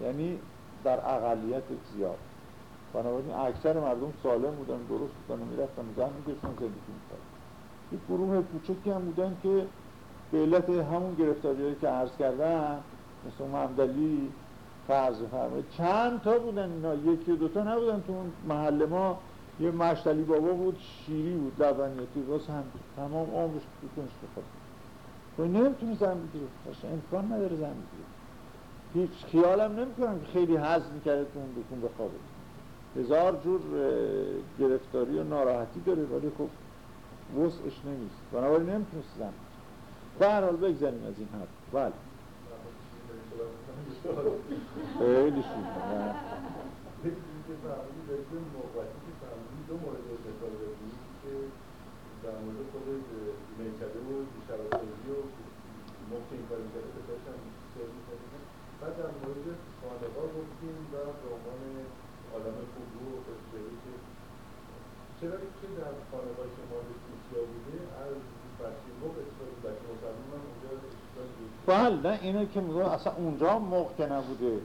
Speaker 2: یعنی در اقلیت زیاد. بنابراین اکثر مردم سالم بودن درست بودن و می‌رفتن زن میگشتن زندگی می‌کردن. یک گروه کوچکی هم بودن که به علت همون گرفتاری که عرض کردن مثل ممدلی فرض فرمه چند تا بودن اینا؟ یکی و دوتا نبودن تو اون محل ما. یه مشتلی بابا بود شیری بود لبنیتی باز هم تمام عمرش کنش بخواد. و نمی‌تونی زن بگیره امکان نداره زن بگیره هیچ خیالم نمی‌کنم که خیلی حز می‌کرده تو اون دکون بخوابه. هزار جور گرفتاری و ناراحتی داره ولی خب وسعش نمیست. بنابراین نمی‌تونست زن به هر حال بگذاریم از این حرف. بله. خیلی شیرین
Speaker 3: دو مورد اتفاق که در مورد خود میکده و بیشتر و مفت این کار می‌کرده چرا که در خانواده که مادر توسیا بوده از بچه موقع اسلامی بچه مسلمان هم اونجا اشتباه
Speaker 2: بله نه اینه که میگه اصلا اونجا مغ که نبوده.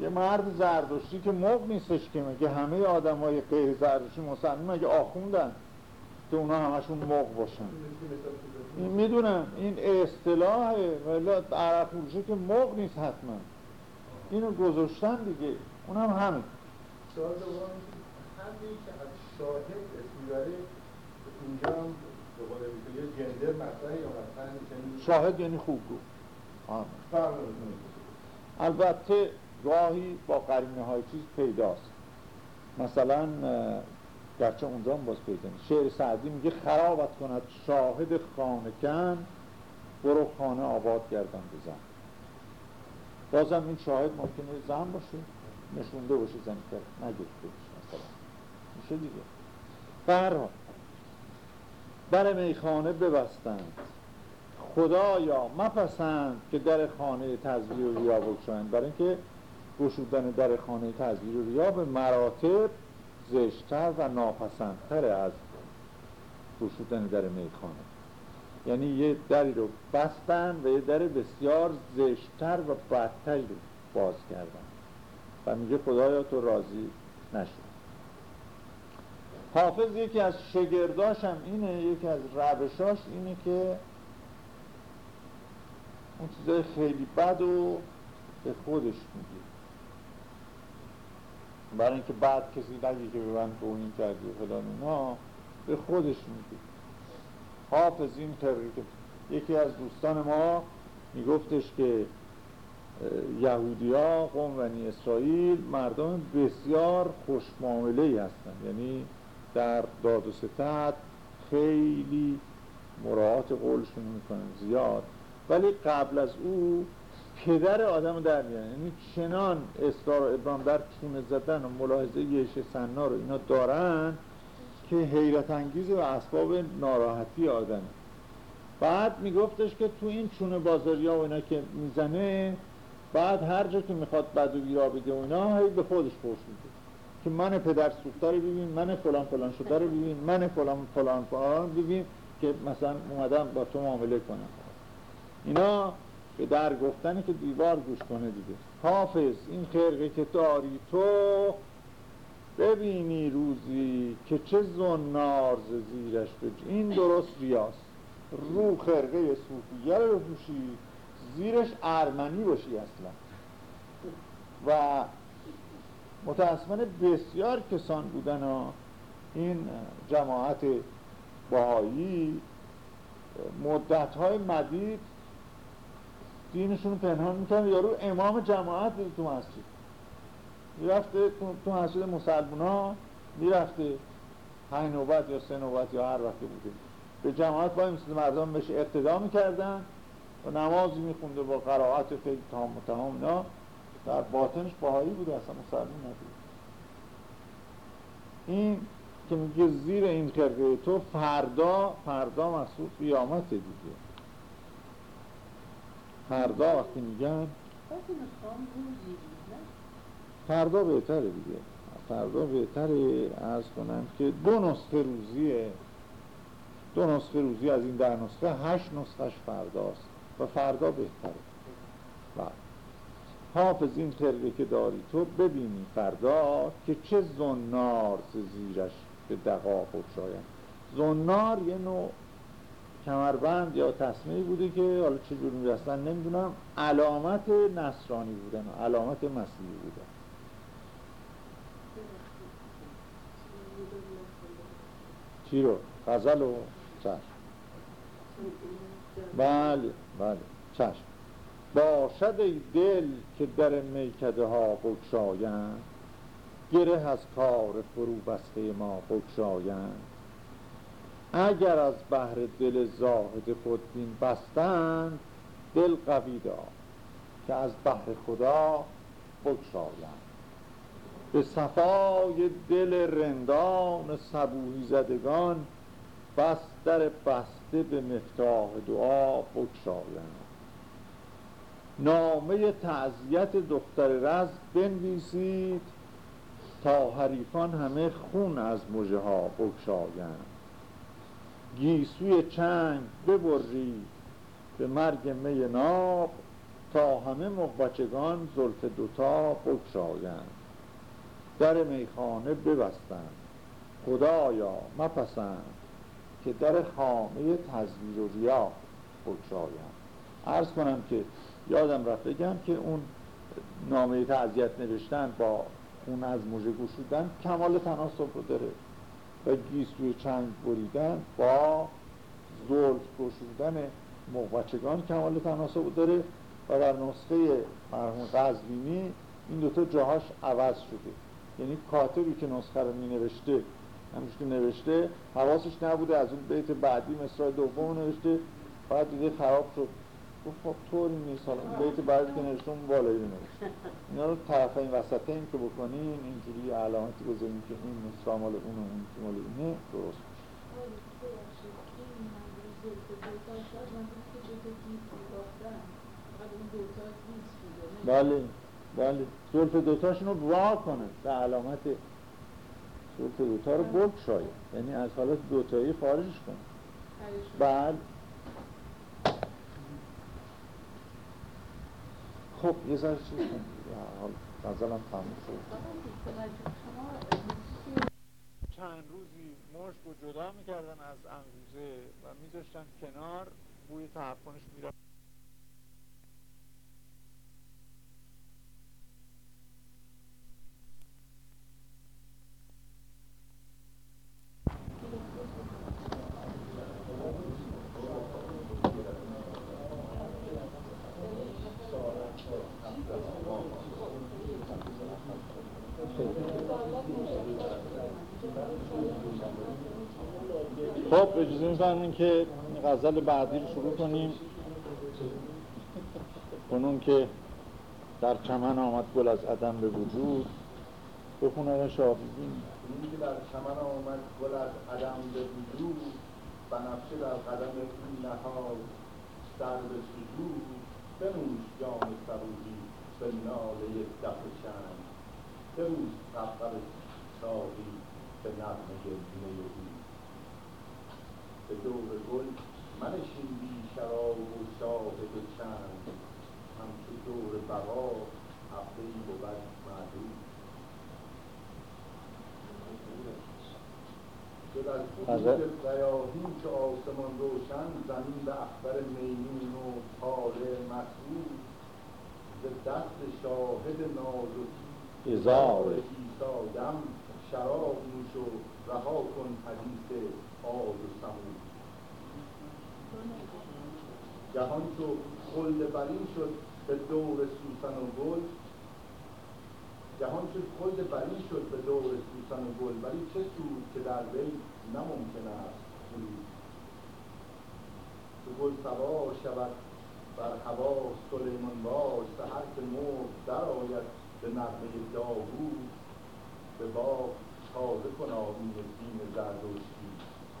Speaker 2: یه مرد زردشتی که مغ نیستش که میگه همه آدم های غیر زردشتی مسلمان مگه آخوندن که اونا همشون مغ باشن؟ این می‌دونم این اصطلاح ولی عرق فروشی که مغ نیست حتما. اینو گذاشتن دیگه. اون هم
Speaker 3: سوال دوم همین که از شاهد اسم اینجا هم جندر مطرحه یا
Speaker 2: شاهد یعنی خوبگو البته گاهی با قرینه های چیز پیداست. مثلا گرچه اونجا هم باز پیدا. شعر سعدی میگه خرابت کند شاهد خانه کن برو خانه آباد گردن بزن بازم این شاهد ممکنه زن باشه نشونده باشه زن کرد نگفته باشه مثلا. میشه دیگه. در میخانه ببستند. خدایا مپسند که در خانه تزویر و ریا بگشایند. برای اینکه گشودن در خانه تزویر و ریا به مراتب زشتر و ناپسندتر از گشودن در میخانه. یعنی یه دری رو بستن و یه در بسیار زشتر و بدتری رو باز کردن و میگه خدایا تو راضی نشد حافظ یکی از شگرداش هم اینه یکی از روشاش اینه که اون چیزای خیلی بد و به خودش میگه. برای اینکه بعد کسی نگه که به من توهین کردی و فلان اینا به خودش میگه. حافظ این طبقی که یکی از دوستان ما میگفتش که یهودی ها قوم بنی اسرائیل مردم بسیار خوشمعامله ای هستن. یعنی در داد و ستد خیلی مراعات قولشون می‌کنن زیاد. ولی قبل از او پدر آدم در میارن. یعنی چنان اصرار و ابرام در چونه زدن و ملاحظه یش سنا رو اینا دارن که حیرت انگیز و اسباب ناراحتی آدم. بعد میگفتش که تو این چونه بازاری و اینا که می‌زنه بعد هر جا که می‌خواد بد و بیرا بده و اینا هی به خودش پرس میده. که من پدر سوخته رو ببین من فلان فلان شده رو ببین من فلان فلان فلان ببین که مثلا اومدم با تو معامله کنم. اینا به در گفتنی که دیوار گوش کنه دیگه. حافظ این خرقه که داری تو ببینی روزی که چه زنار زیرش بج این درست ریاست. رو خرقه صوفیه رو بپوشی زیرش ارمنی باشی اصلا. و متاسفانه بسیار کسان بودن ها این جماعت باهایی مدت های مدید دینشون پنهان می‌کنن یارو امام جماعت بود تو مسجد. می‌رفته تو, مسجد مسلمان ها می‌رفته پنج نوبت یا سه نوبت یا هر وقت بوده. به جماعت باید مثل مردم بهش اقتدا می‌کردن و نمازی میخونده با قرائت خیلی تام و تمام اینا. در باطنش باهایی بوده اصلا مسلمان نبود. این که میگه زیر این خرقه تو فردا فردا محسوب قیامت دیگه. فردا وقتی میگن؟ فردا بهتره دیگه فردا بهتره ارز کنم که دو نسخه روزیه دو نسخه روزی از این در نسخه هشت نسخهش فرداست و فردا بهتره بله. حافظ این خرقه که داری تو ببینی فردا که چه زنار زیرش به دقا شاید زنار یه نوع کمربند یا تصمیه بوده که حالا چجور میرستن نمی‌دونم. علامت نصرانی بودن و علامت مسیحی بودن. چی رو؟ غزل و چشم. بله بله چشم. باشد ای دل که در میکده ها بگشایند گره از کار فرو بسته ما بگشایند اگر از بحر دل زاهد خودبین بستند دل قوی دار که از بحر خدا بگشایند. به صفای دل رندان صبوهی زدگان بس در بسته به مفتاح دعا بگشایند. نامه تعذیت دختر رز بنویسید تا حریفان همه خون از مژه ها بگشایند. گیسوی چنگ ببرید به مرگ می ناب تا همه مغبچگان زلف دوتا بگشایند در میخانه ببستند. خدایا مپسند که در خانه تزویر و ریا بگشایند عرض کنم که یادم رفت بگم که اون نامه تعذیت نوشتن با اون از موژه گوشودن کمال تناسب رو داره. و گیسوی چنگ بریدن با زلف گشودن مغبچگان کمال تناسب داره و در نسخه مرحوم قزوینی این دوتا جاهاش عوض شده. یعنی کاتبی که نسخه رو می نوشته همش که نوشته حواسش نبوده از اون بیت بعدی مصرع دوم نوشته بعد دیگه خراب شد. گفت خب طوری نیست حالا بیت بعدی که نوشته اون بالایی رو نوشته اینا رو طرفین وسطه این که بکنین اینجوری علامتی بزنین که این مصرع مال اون و اون مال اینه درست بله بله. زلف دوتاشون رو وا کنه. به علامت زلف دوتا رو بگشاید یعنی از حالت دوتایی خارجش کنه. بعد خب یه ذره چیز حال غزلم تموم شد. چند روزی مشک رو جدا می‌کردن از انگوزه و میذاشتن کنار بوی تحفنش می‌رفت. اجازه میفرمین که غزل بعدی رو شروع کنیم. کنون که در چمن آمد گل از عدم به وجود. بخون آقا شاهدین
Speaker 3: که در چمن آمد گل از عدم به وجود بنفشه در قدم این نهاد سر به سجود بنوش جام سرودی به ناله دف چند بروز قبقب ساقی به نغمه نیوی به دور گل منشین بی شراب و شاهد و چند همچو دور بقا هفته ای بود معدود. شد از خود ریاهین که آسمان روشن زمین به اخبر میمون و پاره مسعود ز دست شاهد ناز و
Speaker 2: ازار
Speaker 3: دم شراب نوش و رها کن حدیث آد و سمود. جهان چو خلد برین شد به دور سوسن و گل. جهان چو خلد برین شد به دور سوسن و گل. ولی چه سود که در وی نممکن است فرود چو گل سوار شود بر هوا سلیمان باش سحر که مرغ درآید به نغمه داوود. به باغ تازه کن آیین دین زردشتی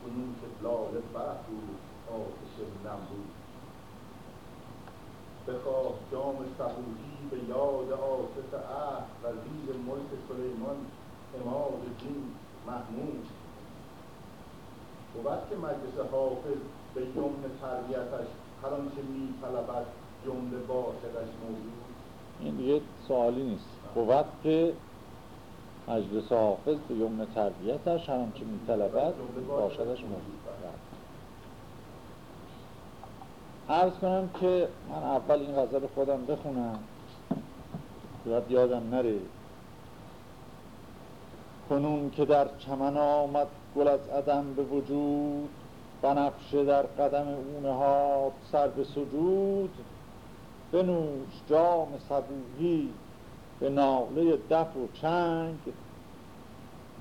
Speaker 3: کنون که لاله برافروز آتش نمرود. بخواه جام صبوحی به یاد آصف عهد وزیر ملک سلیمان اماد دین محمود. بود که مجلس حافظ به یمن تربیتش هر آنچه میطلبد جمله باشدش موجود.
Speaker 2: این دیگه سوالی نیست. بود که مجلس حافظ به یمن تربیتش هر آنچه میطلبد باشدش موجود. عرض کنم که من اول این غزل خودم بخونم. باید یادم نره. کنون که در چمن آمد گل از عدم به وجود بنفشه در قدم اونه ها سر به سجود. بنوش جام صبوحی به ناله دف و چنگ.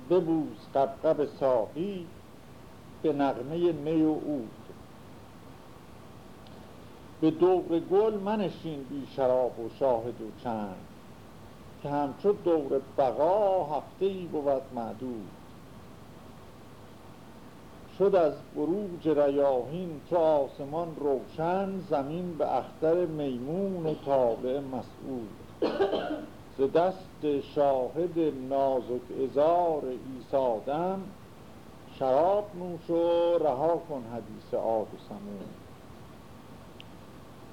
Speaker 2: ببوس قبقب ساقی به نغمه می و عود. به دور گل منشین بی شراب و شاهد و چند که همچو دور بقا هفته ای بود معدود. شد از بروج ریاهین تو آسمان روشن زمین به اختر میمون و تابع مسعود. ز دست شاهد نازک ازار ایسادم شراب نوش و رها کن حدیث آب و سموم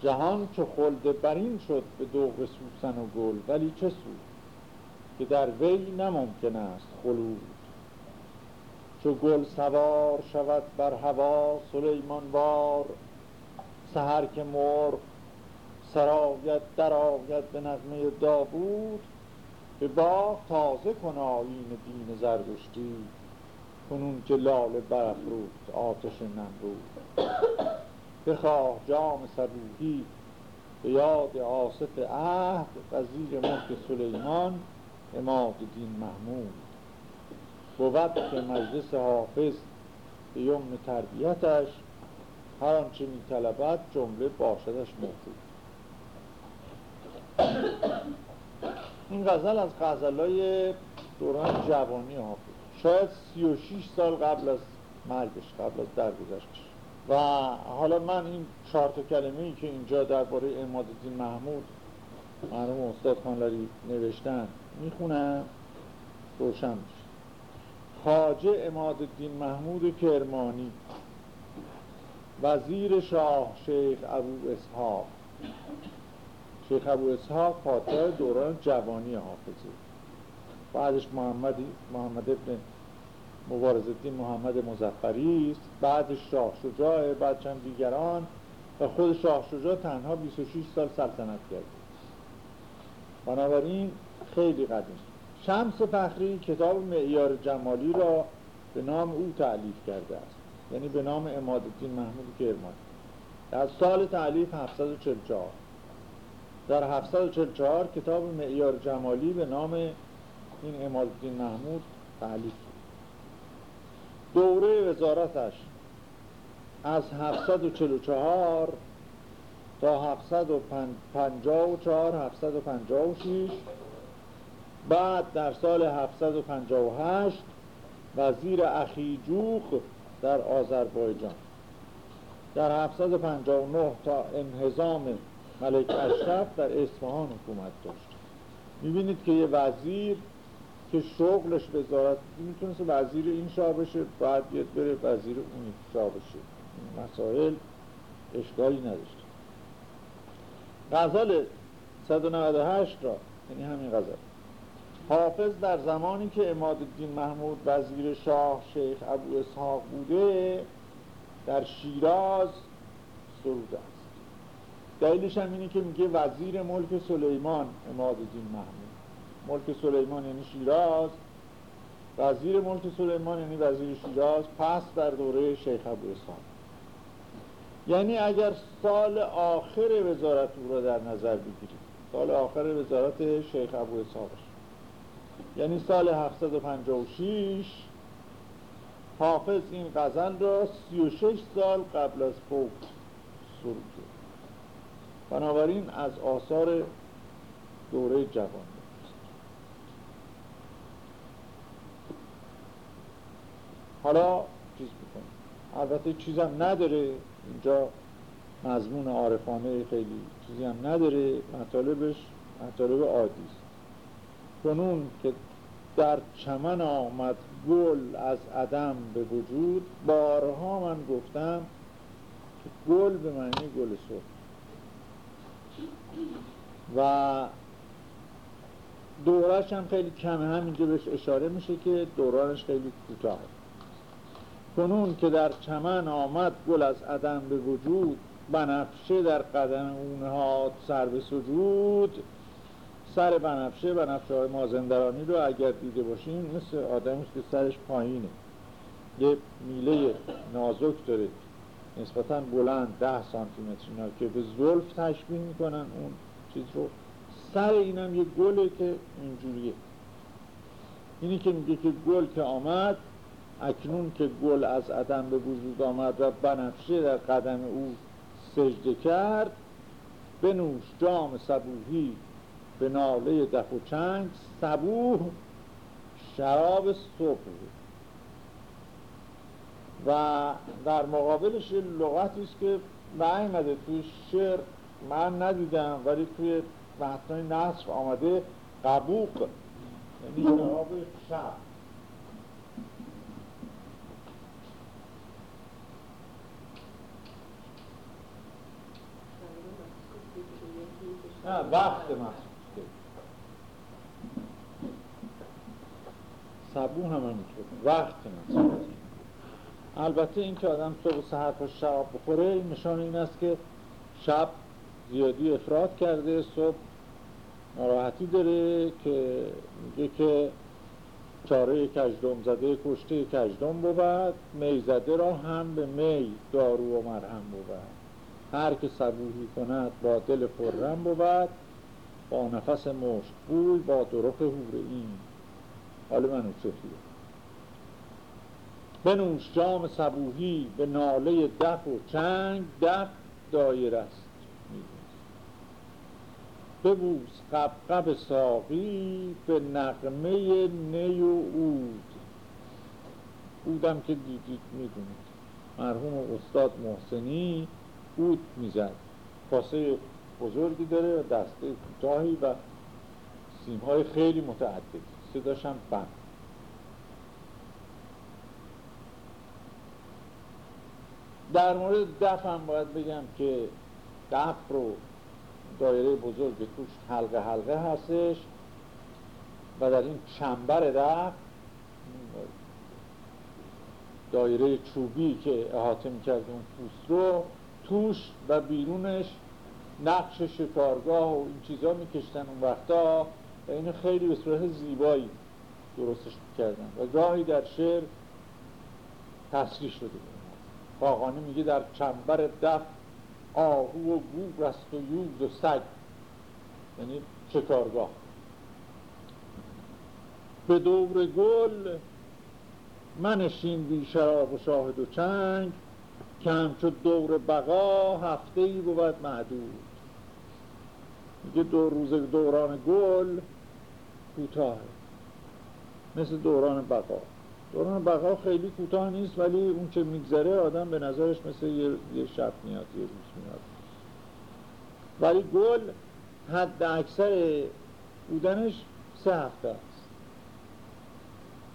Speaker 2: جهان چو خلد برین شد به دوغ سوسن و گل ولی چه سود که در وی نممکن است خلود. چو گل سوار شود بر هوا سلیمان وار سهر که مرغ سراید درآید به نغمه داوود به باغ تازه کن آیین دین زردشتی کنون که لاله برافروخت آتش نمرود. بخواه جام صبوحی به یاد آصف عهد وزیر ملک سلیمان اماد دین محمود. بود که مجلس حافظ به یمن تربیتش هر آنچه می طلبد جمله باشدش موجود. این غزل از غزلای دوران جوانی حافظ. شاید سی و شیش سال قبل از مرگش قبل از درگذشتش. و حالا من این چهار تا کلمه ای که اینجا درباره اماد الدین محمود مرحوم استاد خانلری نوشتن می‌خونم روشن میشه. خاجه اماد الدین محمود کرمانی وزیر شاه شیخ ابو اسحاق. شیخ ابو اسحاق پادشاه دوران جوانی حافظه. بعدش محمدی محمد ابن مبارز الدین محمد مزفری است. بعدش شاه شجاع بعد چند دیگران. و خود شاه شجاع تنها 26 سال سلطنت کرد. بنابراین خیلی قدیم. شمس فخری کتاب معیار جمالی را به نام او تعلیف کرده است. یعنی به نام اماد الدین محمود کرمانی. در سال تعلیف 744 در 744 کتاب معیار جمالی به نام این اماد الدین محمود تعلیف دوره وزارتش از 744 تا 754 756 بعد در سال 758 وزیر اخیجوخ در آذربایجان. در 759 تا انهزام ملک اشرف در اصفهان حکومت داشت. می‌بینید که یه وزیر که شغلش وزارت می‌تونست وزیر این شاه بشه بعد بیاد بره وزیر اون شاه بشه. مسائل اشکالی نداشت غزل 198 را یعنی همین غزل. حافظ در زمانی که اماد الدین محمود وزیر شاه شیخ ابو اسحاق بوده در شیراز سروده است. دلیلش هم اینه که میگه وزیر ملک سلیمان اماد الدین محمود. ملک سلیمان یعنی شیراز. وزیر ملک سلیمان یعنی وزیر شیراز. پس در دوره شیخ ابو اسحاق یعنی اگر سال آخر وزارت او را در نظر بگیرید سال آخر وزارت شیخ ابو اسحاق یعنی سال 756 حافظ این غزل را 36 سال قبل از فوت سرود بنابراین از آثار دوره جوان. حالا چیز بکنیم البته چیزم نداره. اینجا مضمون عارفانه خیلی چیزی هم نداره. مطالبش مطالب عادی است. کنون که در چمن آمد گل از عدم به وجود بارها من گفتم که گل به معنی گل سرخ و دورش هم خیلی کمه. همینجا بهش اشاره میشه که دورانش خیلی کوتاه. کنون که در چمن آمد گل از عدم به وجود بنفشه در قدم اونها سر به سجود. سر بنفشه بنفشه های مازندرانی رو اگر دیده باشین مثل آدمی که سرش پایینه. یه میله نازک داره نسبتا بلند ده سانتی متر که به زلف تشبیه می‌کنن اون چیز رو. سر اینم یه گله که اینجوریه. اینی که میگه که گل که آمد اکنون که گل از عدم به وجود آمد و بنفشه در قدم او سجده کرد بنوش جام صبوهی به ناله دف و چنگ صبوح شراب صبح و در مقابلش لغتی است که نیامده توی شعر من ندیدم ولی توی متنای نصر آمده قبوق یعنی شراب شب. نه وقت مخصوص سبو هم همینطور وقت مخصوص البته این که آدم صبح سهر پاش شراب بخوره این نشان این است که شب زیادی افراد کرده صبح ناراحتی داره که میگه که چاره کجدم زده کشته کجدم بود می زده را هم به می دارو و مرهم بود. هر که صبوحی کند با دل پررم بود با نفس مشت بوی با درخ هور این. حال چفیه بنوش جام صبوحی به ناله دف و چنگ دف دایر است. ببوس قبقب ساقی به نقمه نی و اود اودم که دیدید می‌دونید. مرحوم استاد محسنی اود می‌زد. کاسه بزرگی داره و دسته کوتاهی و سیمهای خیلی متعدد صداش هم بند. در مورد دف هم باید بگم که دف رو دایره بزرگ توش حلقه حلقه هستش و در این چنبر دف دایره چوبی که احاطه می‌کرد اون پوست رو توش و بیرونش نقش شکارگاه و این چیزا میکشتن اون وقتا و اینو خیلی به صورت زیبایی درستش می‌کردن و گاهی در شعر تصریح شده. خاقانی میگه در چنبر دف آهو و گوب رست و یوز و سگ. یعنی شکارگاه. به دور گل منشین بی شراب و شاهد و چنگ. که همچو دور بقا هفته ای بود معدود. میگه دو روز دوران گل کوتاه. مثل دوران بقا. دوران بقا خیلی کوتاه نیست ولی اون چه میگذره آدم به نظرش مثل یه, یه شب میاد یه روز میاد. ولی گل حد اکثر بودنش سه هفته است.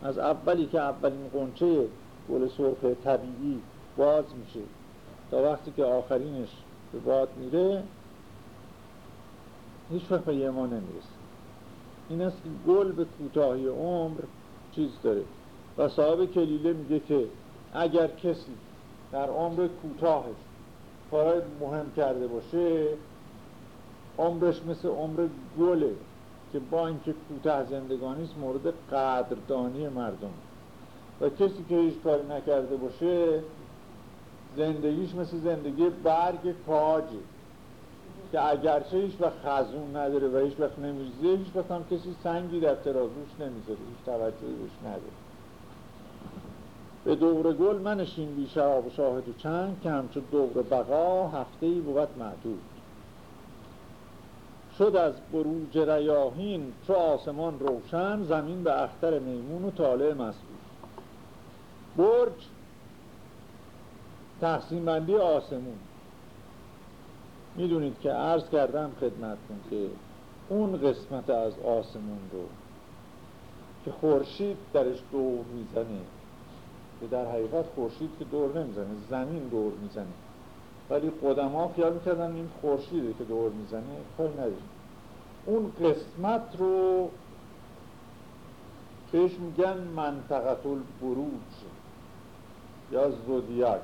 Speaker 2: از اولی که اولین قنچه گل سرخ طبیعی باز میشه. تا وقتی که آخرینش به باد میره هیچ وقت به ما نمی‌رسه. این است که گل به کوتاهی عمر چیز داره. و صاحب کلیله میگه که اگر کسی در عمر کوتاهش کارهای مهم کرده باشه عمرش مثل عمر گله که با اینکه کوتاه زندگانیست مورد قدردانی مردم. و کسی که هیچ کاری نکرده باشه زندگیش مثل زندگی برگ کاجه که اگرچه هیچ وقت خزون نداره و هیچ وقت نمیزه هیچ وقت هم کسی سنگی در ترازوش نمی‌ذاره هیچ توجهی بهش نداره. به دور گل منشین بی شراب شاهد و چند که همچون دور بقا هفته ای بود معدود. شد از بروج ریاهین چو آسمان روشن زمین به اختر میمون و طالع مسئول برج تقسیم بندی آسمون. می‌دونید که عرض کردم خدمتتون که اون قسمت از آسمون رو که خورشید درش دور می‌زنه که در حقیقت خورشید که دور نمی‌زنه زمین دور می‌زنه. ولی ها خیال می‌کردن این خورشیده که دور می‌زنه کاری نداریم. اون قسمت رو بهش میگن منطقه البروج یا زودیاک.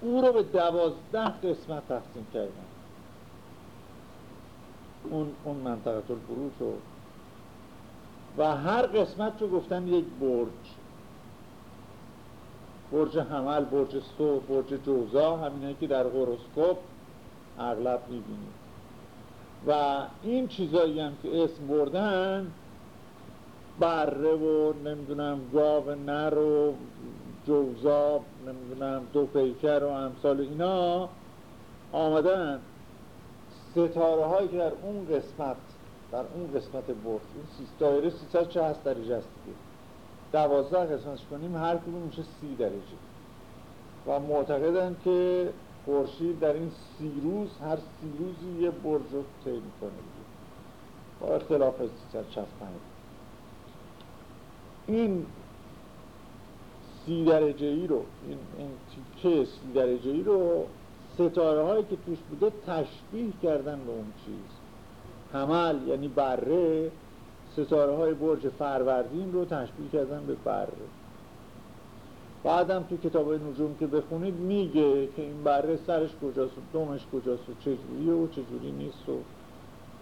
Speaker 2: او رو به دوازده قسمت تقسیم کردن اون, اون منطقه البروج رو. و هر قسمت رو گفتن یک برج. برج حمل، برج سو، برج جوزا همینه که در هوروسکوپ اغلب می‌بینید و این چیزایی هم که اسم بردن بره و نمی‌دونم گاو نر و جوزا نمی‌دونم دو پیکر و امثال اینا آمدن. ستاره هایی که در اون قسمت در اون قسمت برد این دایره 360 درجه است دیگه. دوازده قسمتش کنیم هر کدوم میشه سی درجه. و معتقدن که خورشید در این سی روز هر سی روزی یه برج رو طی می‌کنه با اختلاف چسبنه این سی درجه ای رو این, این تیکه سی درجه ای رو ستاره هایی که توش بوده تشبیه کردن به اون چیز. حمل یعنی بره ستاره های برج فروردین رو تشبیه کردن به بره. بعدم تو کتاب نجوم که بخونید میگه که این بره سرش کجاست و دومش کجاست و چجوریه و چجوری نیست و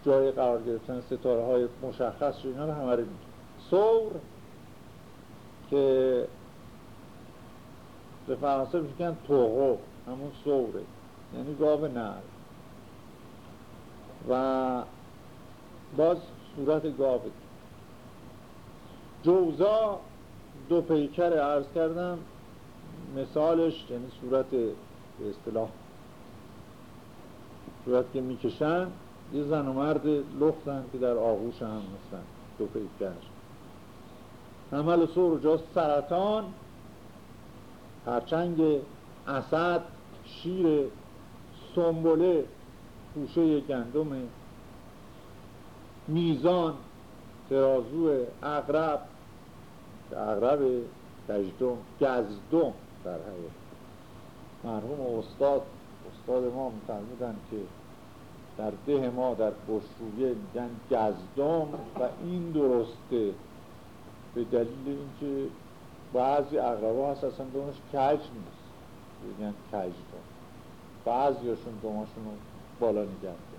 Speaker 2: جای قرار گرفتن ستاره های مشخص رو اینا رو همه رو میگه سور که به فرانسه میگن توغو همون سوره یعنی گاو نر. و باز صورت گاوه. جوزا دو پیکر عرض کردم مثالش یعنی صورت به اصطلاح. صورت که می‌کشن یه زن و مرد لختن که در آغوش هم مثلا دو پیکر. عمل سور جاست سرطان هرچنگ اسد شیر سنبله پوشه گندم میزان ترازو اقرب اقرب دجدم گزدم در حقیقت مرحوم استاد استاد ما میفرمودن که در ده ما در بشرویه میگن گزدم و این درسته. به دلیل اینکه بعضی اقربا هست اصلا دومش کج نیست. میگن کج دم بعضی هاشون دوماشون رو بالا نگرده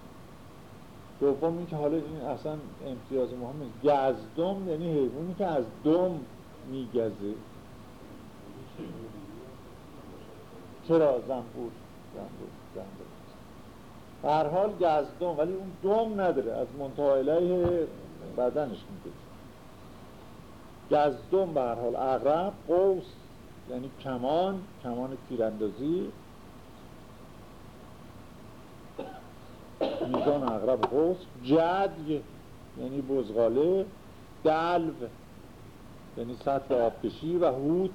Speaker 2: دوم که حالا این اصلا امتیاز مهمه گزدم یعنی حیوانی که از دم میگزه. چرا؟ زنبور. زنبور. زنبور. هر حال گزدم ولی اون دم نداره. از منتهای بدنش میگه گزدم به هر حال اغرب قوس یعنی کمان کمان تیراندازی. میزان اغرب قوس. جد یعنی بزغاله. دلو یعنی سطح آبکشی. و هوت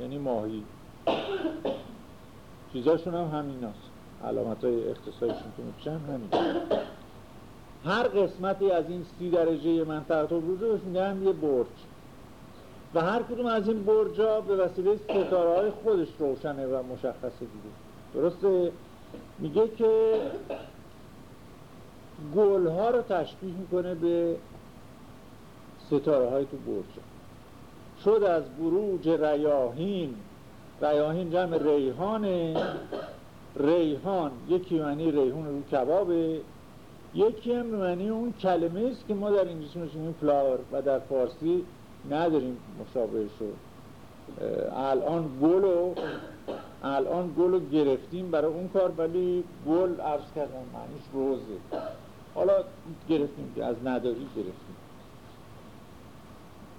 Speaker 2: یعنی ماهی. چیزاشون هم همین هست علامت های اختصایشون که می‌کشن همین. هر قسمتی از این سی درجه منطقه تو بروزه میگن یه برج. و هر کدوم از این برجا به وسیله ستاره های خودش روشنه و مشخصه دیگه. درسته؟ میگه که گل ها رو تشبیه می‌کنه به ستاره های تو برجا شد از بروج ریاهین. ریاهین جمع ریحانه. ریحان یکی معنی ریحون رو کبابه. یکی هم معنی اون کلمه است که ما در انگلیسی میگیم فلاور و در فارسی نداریم مشابه شد الان گل الان گل رو گرفتیم برای اون کار ولی گل عرض کردم معنیش روزه. حالا گرفتیم که از نداری گرفتیم.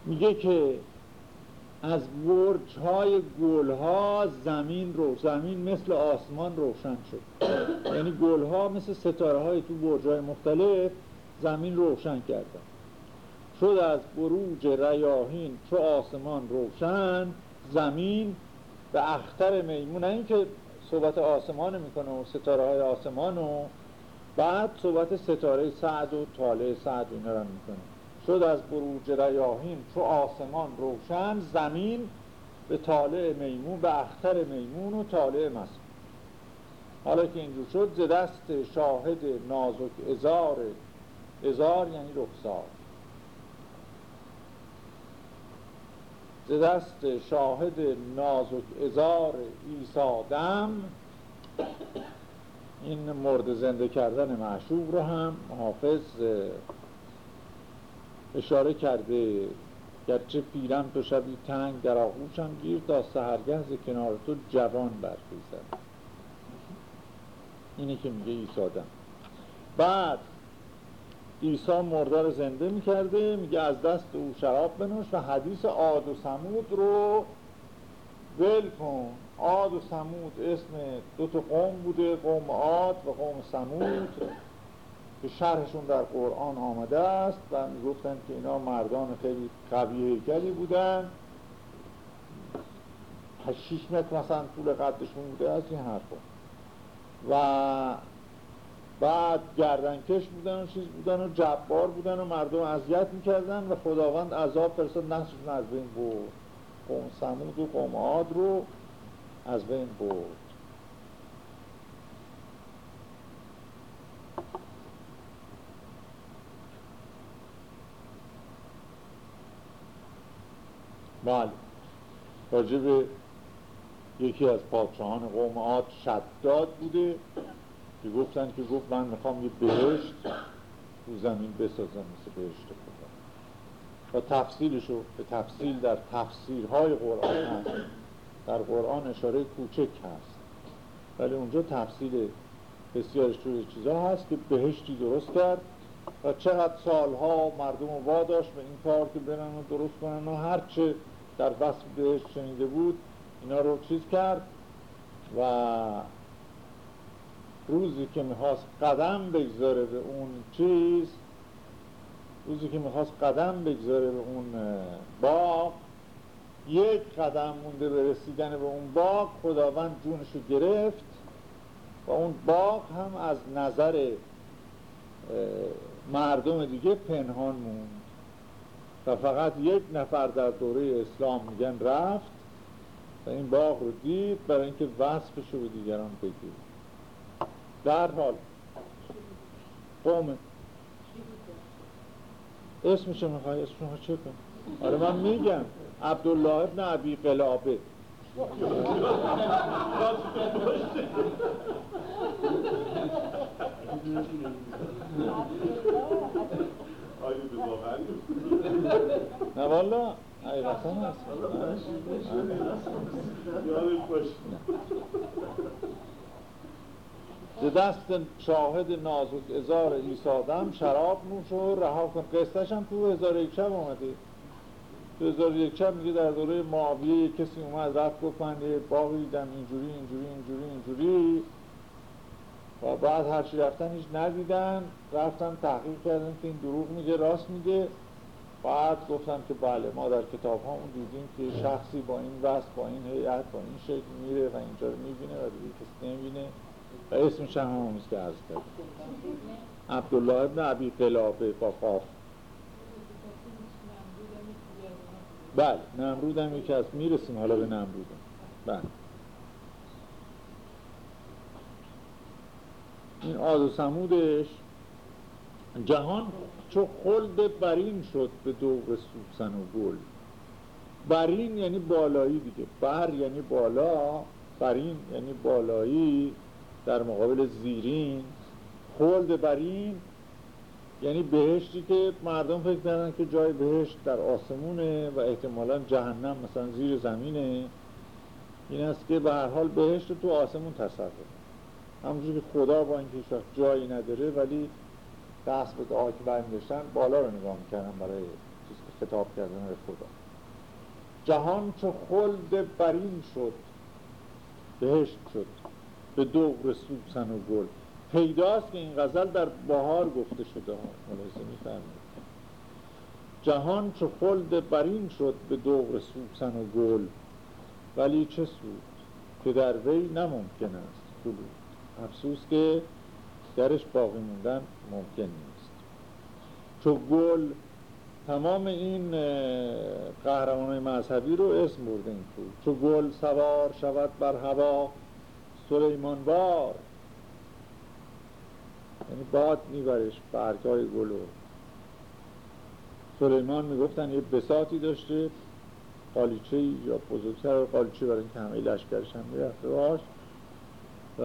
Speaker 2: میگه که از برج های گل ها زمین رو زمین مثل آسمان روشن شد. یعنی گل ها مثل ستاره های تو برج های مختلف زمین روشن کردن. شد از بروج ریاهین چو آسمان روشن زمین به اختر میمون. این که صحبت آسمان می‌کنه و ستاره های آسمان و بعد صحبت ستاره سعد و طالع سعد اینا رو می‌کنه. شد از بروج ریاهین چو آسمان روشن زمین به طالع میمون به اختر میمون و طالع مسمون حالا که اینجور شد ز دست شاهد نازک ازار ازار یعنی رخسار. ز دست شاهد نازک ازار ایسادم این مرد زنده کردن معشوق رو هم حافظ اشاره کرده. گرچه پیرم تو شبی تنگ در آغوشم گیر تا سهرگه کنار تو جوان برخیزد. اینه که میگه ایسادم بعد عیسی مرده رو زنده می‌کرده میگه از دست او شراب بنوش و حدیث عاد و سمود رو ول کن. عاد و سمود اسم دو تا قوم بوده قوم عاد و قوم سمود که شرحشون در قرآن آمده است و می‌گفتن که اینا مردان خیلی قوی هیکلی بودن. 6 متر مثلا طول قدشون بوده از این حرفا. و بعد گردنکش بودن و چیز بودن و جبار بودن و مردم اذیت می‌کردن و خداوند عذاب فرستاد. نسلشون از بین برد. قوم سمود و قوم عاد رو از بین برد. بله. راجب یکی از پادشاهان قوم عاد شداد بوده. که گفتن که گفت من می‌خوام یه بهشت رو زمین بسازم مثل بهشت خدا. و تفصیلش رو به تفصیل در تفسیرهای قرآن هست. در قرآن اشاره کوچک هست. ولی اونجا تفصیل بسیارش توی چیزا هست که بهشتی درست کرد و چقدر سالها مردم رو واداشت به این کار که برن و درست کنن و هرچه در وصف بهشت شنیده بود اینا رو چیز کرد و روزی که می‌خواست قدم بگذاره به اون چیز روزی که می‌خواست قدم بگذاره به اون باغ یک قدم مونده به رسیدن به اون باغ خداوند جونشو گرفت و اون باغ هم از نظر مردم دیگه پنهان موند. و فقط یک نفر در دوره اسلام میگن رفت و این باغ رو دید برای اینکه وصفش رو به دیگران بگید در حال. قومه اسمشو می‌خوای؟ اسمشو چه کن آره من میگم. عبدالله ابن عبی قلابه. نه والا حقیقتا هست. به دست شاهد نازک ازار ایسادم شراب نوش و رها کن. قصتش هم تو هزار یک شب آمده تو هزار یک شب میگه در دوره معاویه کسی اومد رفت گفت یه باقی دیدم اینجوری اینجوری اینجوری اینجوری. و بعد هرچی رفتن هیچ ندیدن. رفتن تحقیق کردن که این دروغ میگه راست میگه. بعد گفتم که بله ما در کتاب اون دیدیم که شخصی با این وست با این هیئت با این شکل میره و اینجا رو می‌بینه و دیگه کسی نمی‌بینه. و اسمش هم همونیز که عرض کرد عبدالله ابن عبی قلابه با بله نمرود هم یکی از می‌رسیم حالا به نمرود. بله. این آد و سمودش جهان چو خلد برین شد به دوغ سوسن و گل. برین یعنی بالایی دیگه. بر یعنی بالا برین یعنی بالایی. در مقابل زیرین خلد برین یعنی بهشتی که مردم فکر کردن که جای بهشت در آسمونه و احتمالا جهنم مثلا زیر زمینه. این است که به هر حال بهشت تو آسمون تصور همونجور که خدا با اینکه هیچ جایی نداره ولی دست به دعا که برمیداشتن بالا رو نگاه می‌کردن برای چیز که خطاب کردن به خدا. جهان چو خلد برین شد بهشت شد. به دوغ سوسن و گل. پیداست که این غزل در بهار گفته شده ملاحظه میفرمید جهان چو خلد برین شد به دوغ سوسن و گل. ولی چه سود که در وی نممکن است گلو افسوس که درش باقی موندن ممکن نیست. چو گل تمام این قهرمان مذهبی رو اسم برده این چو گل سوار شود بر هوا سلیمان بار یعنی باد میبرش برگای گلو. سلیمان می‌گفتن یه بساتی داشته قالیچه یا بزرگتر قالیچه برای اینکه همه لشکرش هم می‌رفته باش و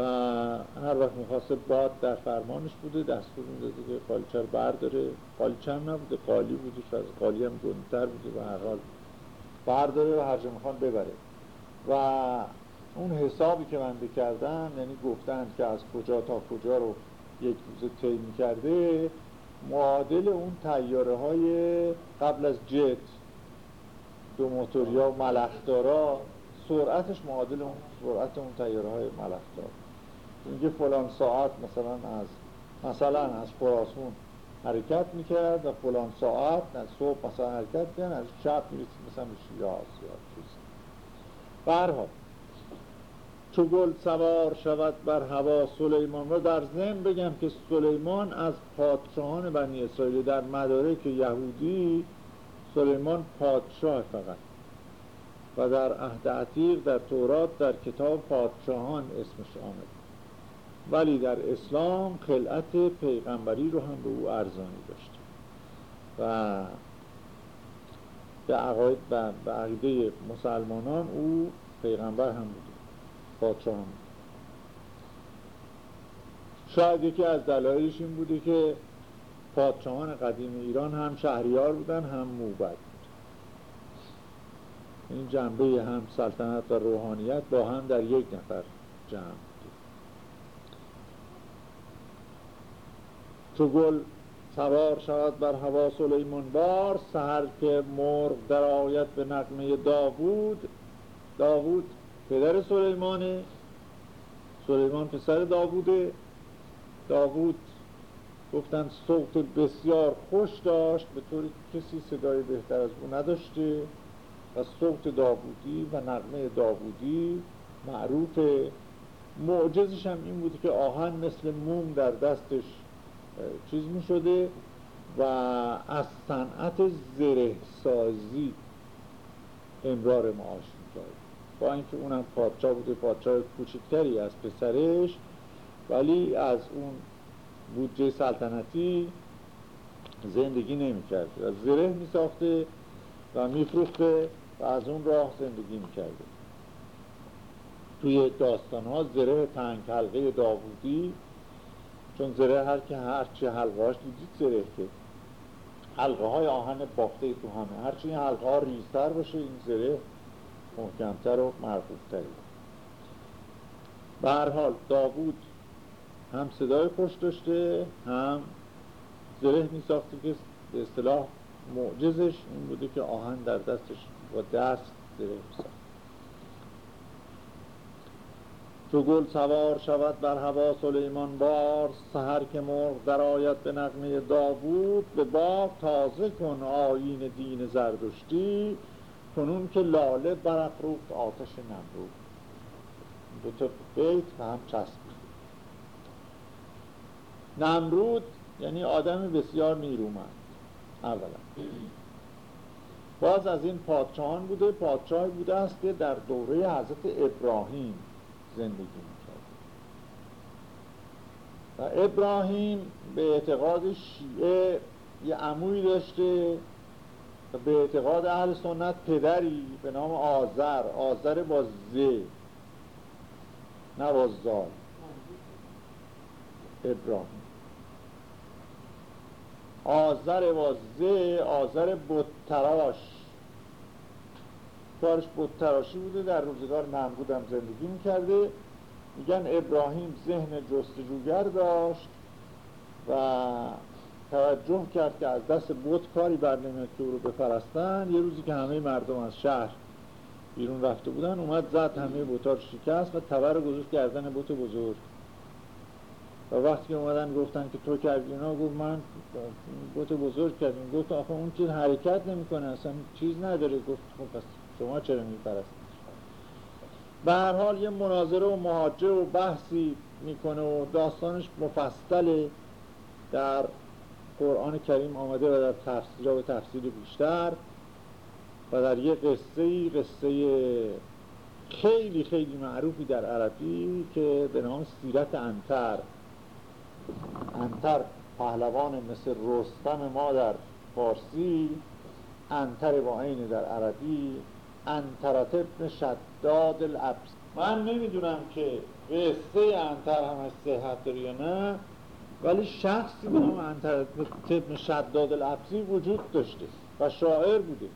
Speaker 2: هر وقت می‌خواسته باد در فرمانش بوده دستور می‌داده که قالیچه رو برداره. قالیچه هم نبوده قالی بوده از قالی هم گندتر بوده. و هر حال برداره و هر جا می‌خوان ببره. و اون حسابی که من بکردم یعنی گفتن که از کجا تا کجا رو یک روز طی می‌کرده معادل اون تیاره های قبل از جت دو موتوریا و ملخدارا سرعتش معادل اون سرعت اون تیاره های ملخدار. میگه فلان ساعت مثلا از مثلا از خراسون حرکت می‌کرد و فلان ساعت از صبح مثلا حرکت می‌کرد از شب می‌رسید مثلا به شیراز یا چیز برها چو گل سوار شود بر هوا سلیمان در ضمن بگم که سلیمان از پادشاهان بنی اسرائیل در مدارک یهودی سلیمان پادشاه فقط. و در عهد عتیق در تورات در کتاب پادشاهان اسمش آمد. ولی در اسلام خلعت پیغمبری رو هم به او ارزانی داشت. و به عقاید به عقیده مسلمانان او پیغمبر هم بوده هم شاید یکی از دلایلش این بوده که پادشاهان قدیم ایران هم شهریار بودن هم موبد این جنبه هم سلطنت و روحانیت با هم در یک نفر جمع بود چو گل سوار شود بر هوا سلیمان بار سهر که مرغ در آیت به نقمه داوود داوود پدر سلیمانه سلیمان پسر داووده. داوود گفتن صوت بسیار خوش داشت به طوری کسی صدای بهتر از او نداشته. و صوت داوودی و نغمه داوودی معروف. معجزش هم این بوده که آهن مثل موم در دستش چیز می شده و از صنعت زره سازی امرار معاش با اینکه اونم پادشاه بوده پادشاه کوچکتری از پسرش ولی از اون بودجه سلطنتی زندگی نمی کرده و زره می ساخته و می فروخته و از اون راه زندگی می کرده توی داستان ها زره تنگ حلقه داوودی چون زره هر که هرچی حلقه هاش دیدید زره که حلقه های آهن بافته تو همه. هرچی این حلقه ها ریزتر باشه این زره محکمتر و مرفوضتری به هر حال داوود هم صدای خوش داشته هم زره می ساخته که به اصطلاح معجزش این بوده که آهن در دستش با دست زره می ساخته چو گل سوار شود بر هوا سلیمان بار سهر که مرغ در آید به نغمه داوود به باغ تازه کن آین دین زردشتی کنون که لاله برافروخت آتش نمرود. دو تا بیت و هم چسب. نمرود یعنی آدم بسیار نیرومند. اولا. باز از این پادشاهان بوده پادشاه بوده است که در دوره حضرت ابراهیم زندگی می‌کرد. و ابراهیم به اعتقاد شیعه یه عموی داشته به اعتقاد اهل سنت پدری به نام آذر آذر با زه نه با زال. ابراهیم. آذر با زه آذر بودتراش کارش بودتراشی بوده در روزگار نمرود هم زندگی می‌کرده. میگن ابراهیم ذهن جستجوگر داشت و توجه کرد که از دست بود کاری بر که او رو بفرستن یه روزی که همه مردم از شهر بیرون رفته بودن اومد زد همه بوتا رو شکست و تبر رو گذاشت گردن بوت بزرگ. و وقتی اومدن گفتن که تو کردی اینا گفت من بوت بزرگ کردیم گفت آخه اون چیز حرکت نمی‌کنه اصلا چیز نداره. گفت خب پس شما چرا میپرستید؟ به هر حال یه مناظره و مهاجه و بحثی می‌کنه و داستانش مفصله. در قرآن کریم آمده و در تفسیر و تفسیر بیشتر و در یه قصه قصه خیلی خیلی معروفی در عربی که به نام سیرت انتر. انتر پهلوان مثل رستم ما در فارسی انتر با عین در عربی انترت ابن شداد الابس من نمی‌دونم که قصه انتر همش صحت داره یا نه. ولی شخصی به نام ابن شداد الابسی وجود داشته و شاعر بوده.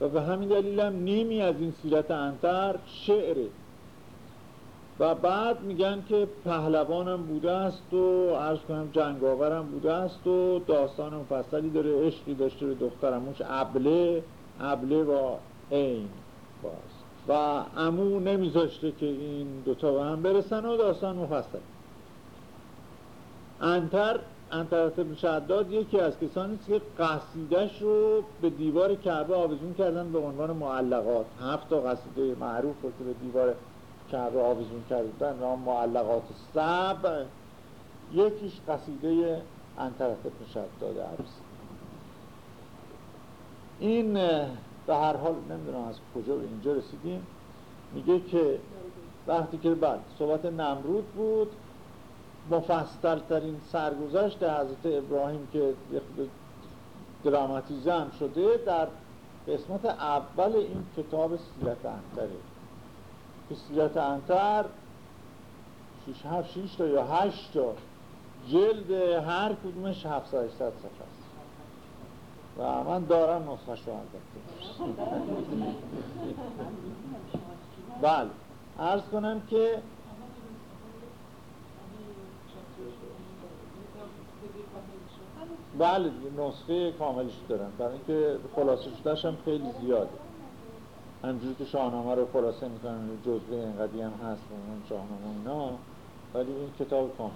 Speaker 2: و به همین دلیل هم نیمی از این سیرت انتر شعره. و بعد میگن که پهلوانم بوده است و عرض کنم جنگاورم بوده است و داستان مفصلی داره عشقی داشته به دخترموش عبله عبله با این باز. و امو نمیذاشته که این دوتا به هم برسن و داستان مفصل. انتر انتر شداد یکی از کسانی است که قصیدش رو به دیوار کعبه آویزون کردن به عنوان معلقات. هفت تا قصیده معروف رو که به دیوار کعبه آویزون کرده بودن نام معلقات سبع یکیش قصیده انترت ابن شداد عربی این به هر حال نمی‌دونم از کجا به اینجا رسیدیم. میگه که وقتی که بعد صحبت نمرود بود مفصل ترین سرگذشت حضرت ابراهیم که دراماتیزه هم شده در قسمت اول این کتاب سیرت انتره که سیرت انتر شیش هر شیش تا یا هشت تا جلد هر کدومش 700 صفحه است. و من دارم نسخه شو البته بله. عرض کنم که بله نسخه کاملش دارم. برای اینکه خلاصه شدهش هم خیلی زیاده. همجوری که شاهنامه رو خلاصه می‌کنن جزوه اینقدی هم هست اون شاهنامه اینا ولی این کتاب کاملش.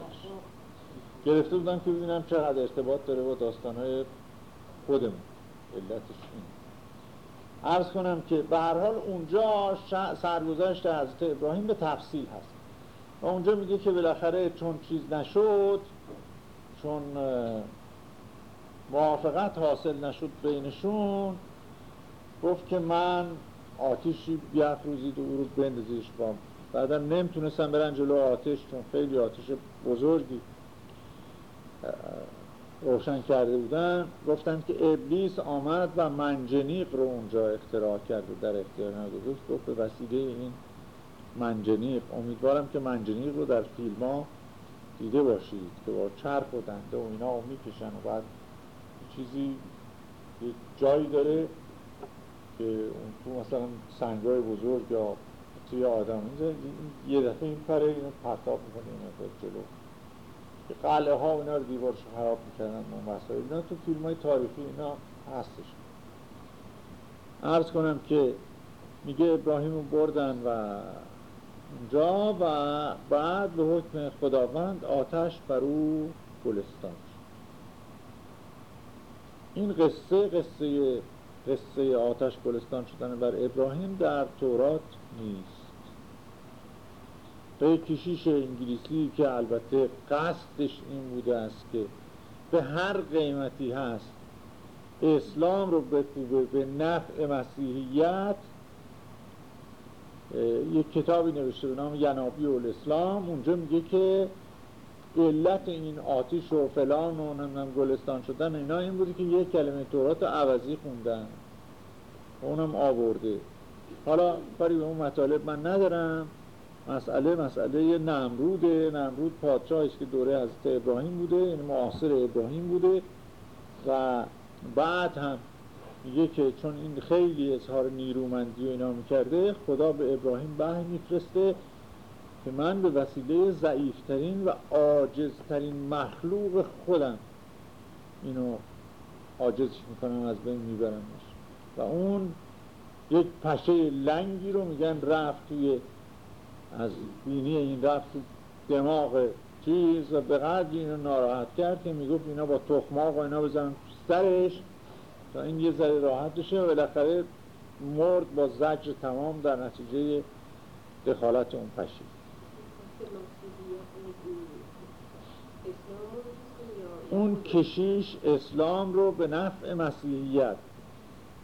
Speaker 2: گرفته بودم که ببینم چقدر ارتباط داره با داستانهای خودمون. علتش این ارز کنم که به هر حال اونجا سرگذشت حضرت ابراهیم به تفصیل هست. و اونجا میگه که بالاخره چون چیز نشد چون موافقت حاصل نشد بینشون گفت که من آتیشی بیافروزید و او رو بندازیش با بعدا نمی‌تونستم برن جلو آتش چون خیلی آتش بزرگی روشن کرده بودن. گفتن که ابلیس آمد و منجنیق رو اونجا اختراع کرد در اختیار نگذاشت. گفت به وسیله این منجنیق امیدوارم که منجنیق رو در فیلم ها دیده باشید که با چرخ و دنده و اینا رو می‌کشن و بعد چیزی یک جایی داره که اون تو مثلا سنگای بزرگ یا توی آدم اینجا یه دفعه این پره اینو پرتاب می‌کنه این جلو. که قلعه ها اینا رو دیوارش خراب می‌کردن اون مسائل اینا تو فیلم های تاریخی اینا هستش. عرض کنم که میگه ابراهیم رو بردن و اونجا و بعد به حکم خداوند آتش بر او گلستان این قصه قصه قصه آتش گلستان شدن بر ابراهیم در تورات نیست. به کشیش انگلیسی که البته قصدش این بوده است که به هر قیمتی هست اسلام رو بکوبه به نفع مسیحیت یک کتابی نوشته به نام ینابی الاسلام اونجا میگه که علت این آتیش و فلان و نمی‌دونم گلستان شدن اینا این بوده که یک کلمه تورات عوضی خوندن. اونم آورده. حالا کاری به اون مطالب من ندارم. مسئله مسئله نمروده. نمرود پادشاهی که دوره حضرت ابراهیم بوده یعنی معاصر ابراهیم بوده. و بعد هم میگه که چون این خیلی اظهار نیرومندی و اینا می‌کرده خدا به ابراهیم به میفرسته. که من به وسیله ضعیفترین و عاجزترین مخلوق خودم اینو عاجز می‌کنم از بین میبرمش. و اون یک پشه لنگی رو میگن رفت توی از بینی این رفت دماغ چیز و به قدر اینو ناراحت کرد که می‌گفت اینا با تخماق و اینا بزنن سرش. تا این یه ذره راحت بشه و بالاخره مرد با زجر تمام در نتیجه دخالت اون پشی اون کشیش اسلام رو به نفع مسیحیت.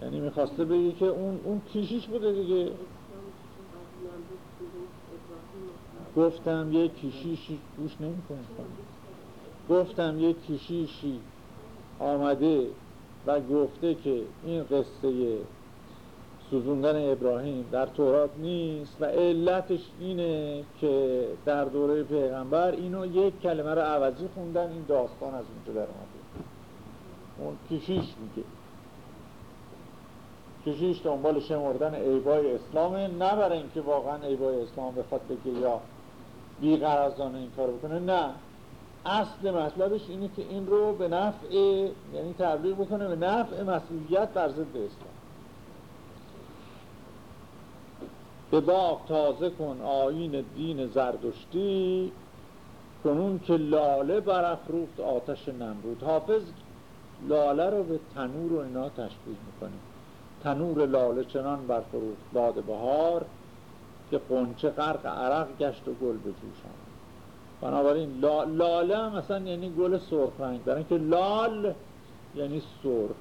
Speaker 2: یعنی می‌خواسته بگه که اون, اون کشیش بوده دیگه. گفتم یه کشیشی گوش نمی گفتم یه کشیشی آمده و گفته که این قصه سوزوندن ابراهیم در تورات نیست و علتش اینه که در دوره پیغمبر اینو یک کلمه رو عوضی خوندن این داستان از اونجا در اومده. اون کشیش میگه. کشیش دنبال شمردن عیبای اسلامه نه برای اینکه واقعا عیبای اسلام بخواد بگه یا بیقرازانه این کار بکنه نه. اصل مطلبش اینه که این رو به نفع یعنی تبلیغ بکنه به نفع مسئولیت بر ضد اسلام. به باغ تازه کن آین دین زردشتی. کنون که لاله برافروخت آتش نمرود. حافظ لاله رو به تنور و اینا تشبیه می‌کنه تنور لاله چنان برفروخت باد بهار که قنچه غرق عرق گشت و گل به جوش آمد. بنابراین لاله هم مثلا یعنی گل سرخ رنگ. برای اینکه لال یعنی سرخ.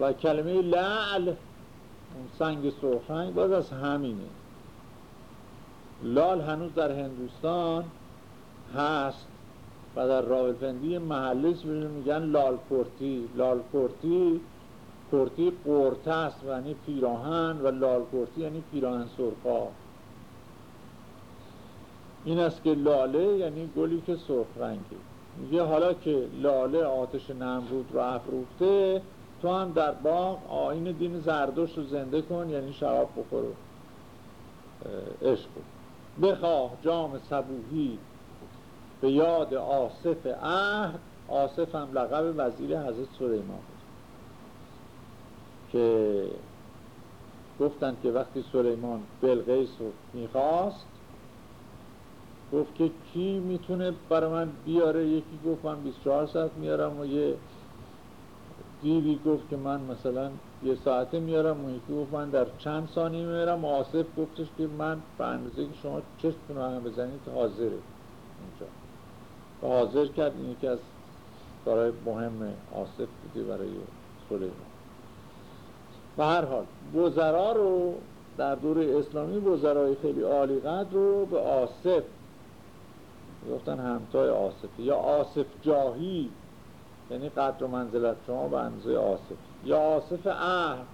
Speaker 2: و کلمه لعل اون سنگ سرخ رنگ باز از همینه. لال هنوز در هندوستان هست و در راولپندی محلیش میگن لال کرتی لال کرتی کرتی قرته است یعنی پیراهن و لال کرتی یعنی پیراهن سرخا این است که لاله یعنی گلی که سرخ رنگی میگه حالا که لاله آتش نمرود رو افروخته تو هم در باغ آین دین زردوش رو زنده کن یعنی شراب بخور عشق بخواه جام صبوهی به یاد آصف عهد. آصف هم لقب وزیر حضرت سلیمان بود. که گفتند که وقتی سلیمان بلغیس رو می‌خواست گفت که کی می‌تونه برای من بیاره؟ یکی گفت من 24 ساعت میارم و یه دیوی گفت که من مثلا یه ساعته میارم و یکی گفت من در چند ثانیه میارم آصف گفتش که من به اندازه که شما چشتون رو هم بزنید حاضره اینجا. و حاضر کرد این یکی از کارهای مهم آصف بوده برای سلیمان. و هر حال بزرا رو در دور اسلامی بزرای خیلی عالی قدر رو به آصف گفتن همتای آصفی یا آصف جاهی یعنی قدر و منزلت. شما به اندازه آصف. یا آصف عهد.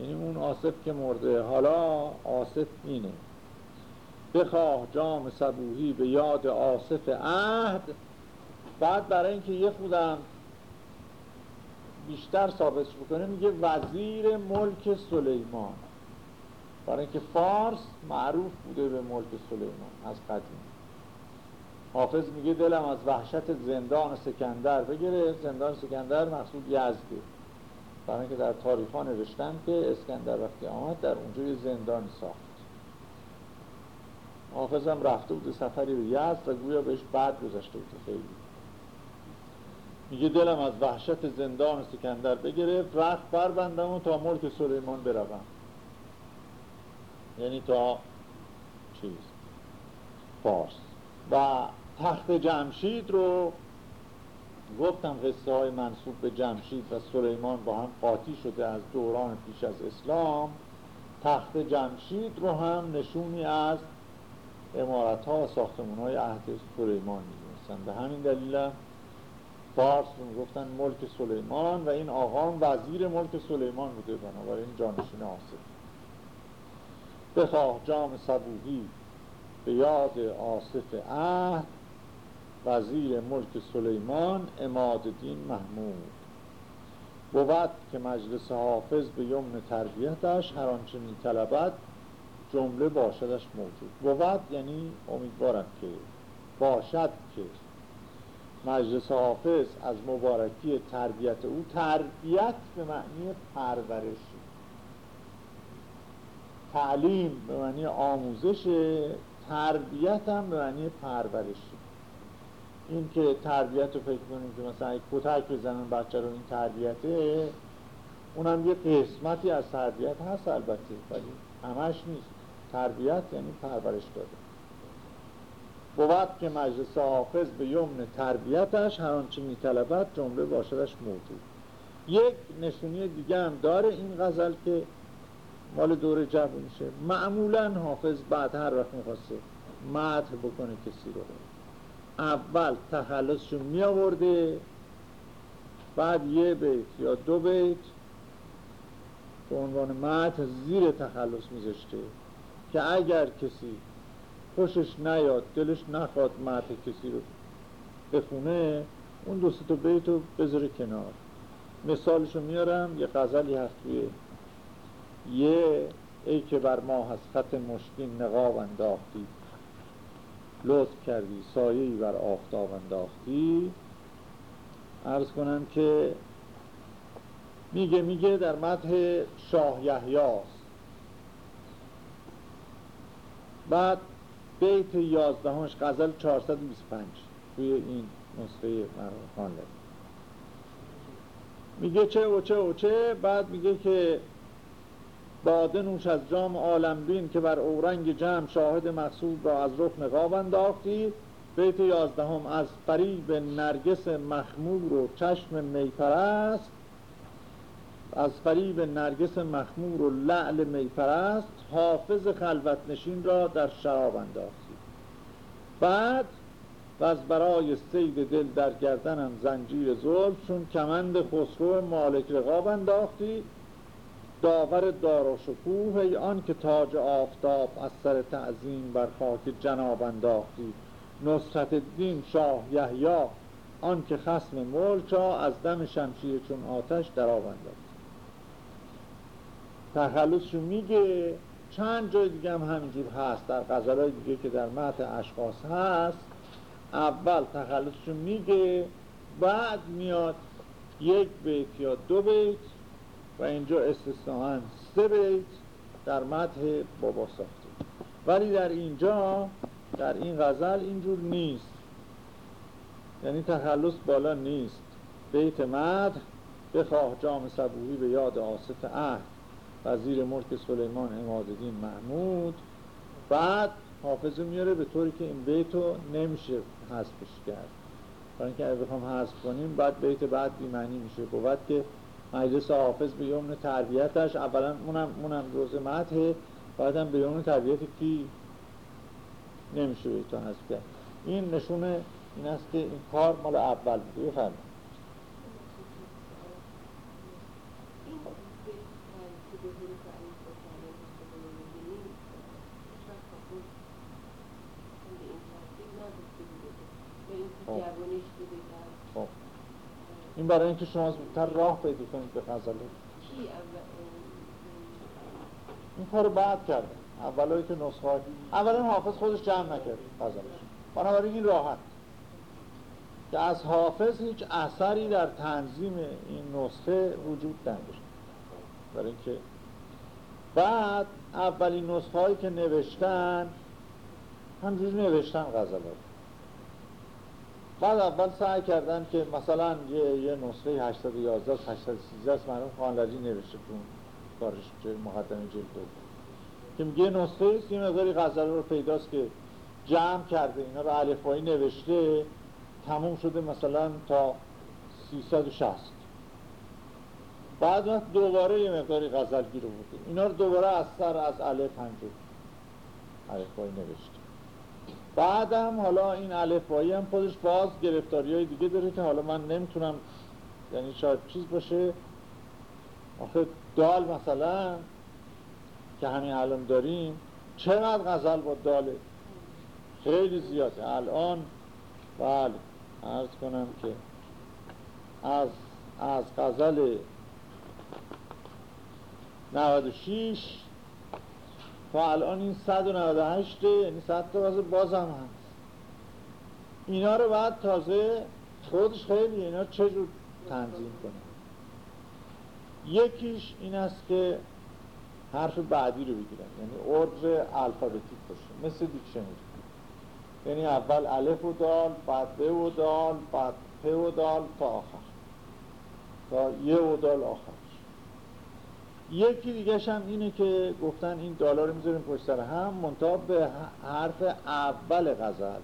Speaker 2: یعنی اون آصف که مرده. حالا آصف اینه. بخواه جام صبوهی به یاد آصف عهد. بعد برای اینکه یه خودم بیشتر ثابت بکنه میگه وزیر ملک سلیمان. برای اینکه فارس معروف بوده به ملک سلیمان. از قدیم. حافظ میگه دلم از وحشت زندان سکندر بگیره. زندان سکندر مقصود یزده. برای اینکه در تاریخ ها نوشتن که اسکندر وقتی آمد در اونجا یه زندان ساخت. حافظ هم رفته بود سفری به یزد و گویا بهش بعد گذشته بود. خیلی. میگه دلم از وحشت زندان سکندر بگرفت رخت بندم تا ملک سلیمان بروم. یعنی تا چیز؟ فارس. و تخت جمشید رو گفتم قصه های منصوب به جمشید و سلیمان با هم قاطی شده از دوران پیش از اسلام. تخت جمشید رو هم نشونی از امارت ها و ساختمون های عهد سلیمان می‌دونستن به همین دلیل فارس رو گفتن ملک سلیمان و این آقام وزیر ملک سلیمان بوده بنابراین جانشین آصف بخواه جام صبوهی به یاد آصف عهد وزیر ملک سلیمان اماد دین محمود. بود که مجلس حافظ به یمن تربیتش هر آنچه می طلبد جمله باشدش موجود. بود یعنی امیدوارم که باشد که مجلس حافظ از مبارکی تربیت او تربیت به معنی پرورش تعلیم به معنی آموزش تربیت هم به معنی پرورش. این که تربیت رو فکر کنیم که مثلا یک کتک بزنن بچه رو این تربیته اونم یه قسمتی از تربیت هست البته ولی همش نیست. تربیت یعنی پرورش داده. بود که مجلس حافظ به یمن تربیتش هر آنچه میطلبد جمله باشدش موجود. یک نشونی دیگه هم داره این غزل که مال دور میشه معمولا حافظ بعد هر وقت می‌خواسته مدح بکنه کسی رو. اول تخلصشو می آورده بعد یه بیت یا دو بیت به عنوان مدح زیر تخلص میذاشته که اگر کسی خوشش نیاد دلش نخواد مدح کسی رو بخونه اون دو تا بیت رو بذاره کنار. مثالشو میارم یه غزلی هست توی یه ای که بر ما از خط مشکین نقاب انداختی. لطف کردی سایهی بر آفتاب انداختی. ارز کنم که میگه میگه در مدح شاه یحیاست بعد بیت یازدهمش غزل 425 توی این نسخه خانده میگه چه و چه و چه بعد میگه که باده نوش از جام عالم بین که بر اورنگ جمع شاهد مقصود را از رخ نقاب انداختی بیت یازدهم از فریب نرگس مخمور و چشم میپرست. از فریب نرگس مخمور و لعل میپرست حافظ خلوت نشین را در شراب انداختی. بعد و از برای سید دل در گردنم زنجیر زلف چون کمند خسرو مالک رقاب انداختی. داور دار و شکوه ای آن که تاج آفتاب از سر تعظیم بر خاک جناب انداختی. نصرت الدین شاه یحیی آن که خسم ملک را از دم شمشیر چون آتش در آب انداختی تخلصشو میگه چند جای دیگه هم همینجور هست. در غزلهای دیگه که در متن اشخاص هست. اول تخلصشو میگه بعد میاد یک بیت یا دو بیت و اینجا استثناء سه بیت در متن بابا ساخته. ولی در اینجا در این غزل اینجور نیست. یعنی تخلص بالا نیست. بیت مد بخواه جام صبوهی به یاد آصف عهد وزیر ملک سلیمان امادالدین محمود. بعد حافظ میاره به طوری که این بیتو نمیشه حذفش کرد. برای اینکه اگه بخوام حذف کنیم بعد بیت بعد بیمعنی میشه. بود که مجلس حافظ به یوم تربیتش. اولا اونم, اونم روز مده بعدم به یوم تربیت کی نمیشه بیتو حذف کرد. این نشونه این است که این کار مال اول بوده بفرمایید. خب. این برای اینکه شما زودتر راه پیدا کنید به غزله. این کار بعد کرده. اولایی که نسخه های اولا حافظ خودش جمع نکرد غزلش. بنابراین این راحت. که از حافظ هیچ اثری در تنظیم این نسخه وجود نداره برای اینکه بعد اولین نسخه هایی که نوشتن همجوری نوشتن غزلات بعد اول سعی کردن که مثلا یه, یه نسخه 811 813 است مرحوم خانلری نوشته تو کارش مقدمه جلد دو که میگه نسخه است یه مقداری غزل رو پیداست که جمع کرده اینا رو الفبایی نوشته تموم شده مثلا تا 360 بعد وقت دوباره یه مقداری غزل گیر بوده اینا رو دوباره از سر از الف هنجور الفبایی نوشته. بعدم حالا این الفبایی هم خودش باز گرفتاری های دیگه داره که حالا من نمی‌تونم یعنی شاید چیز باشه. آخه دال مثلا که همین الان داریم چقدر غزل با داله؟ خیلی زیاده. الان بله ارز کنم که از از غزل 96 تا الان این 198 یعنی 100 تا واسه بازم هست. اینا رو بعد تازه خودش خیلی اینا چجور تنظیم کنه؟ یکیش این است که حرف بعدی رو بگیرن. یعنی ارد الفابتیک باشه. مثل دیکشنری. یعنی اول الف و دال بعد ب و دال بعد پ و دال تا آخر. تا یه و دال آخر. یکی دیگه هم اینه که گفتن این دالا رو می‌ذاریم پشت سر هم منتها به حرف اول غزل.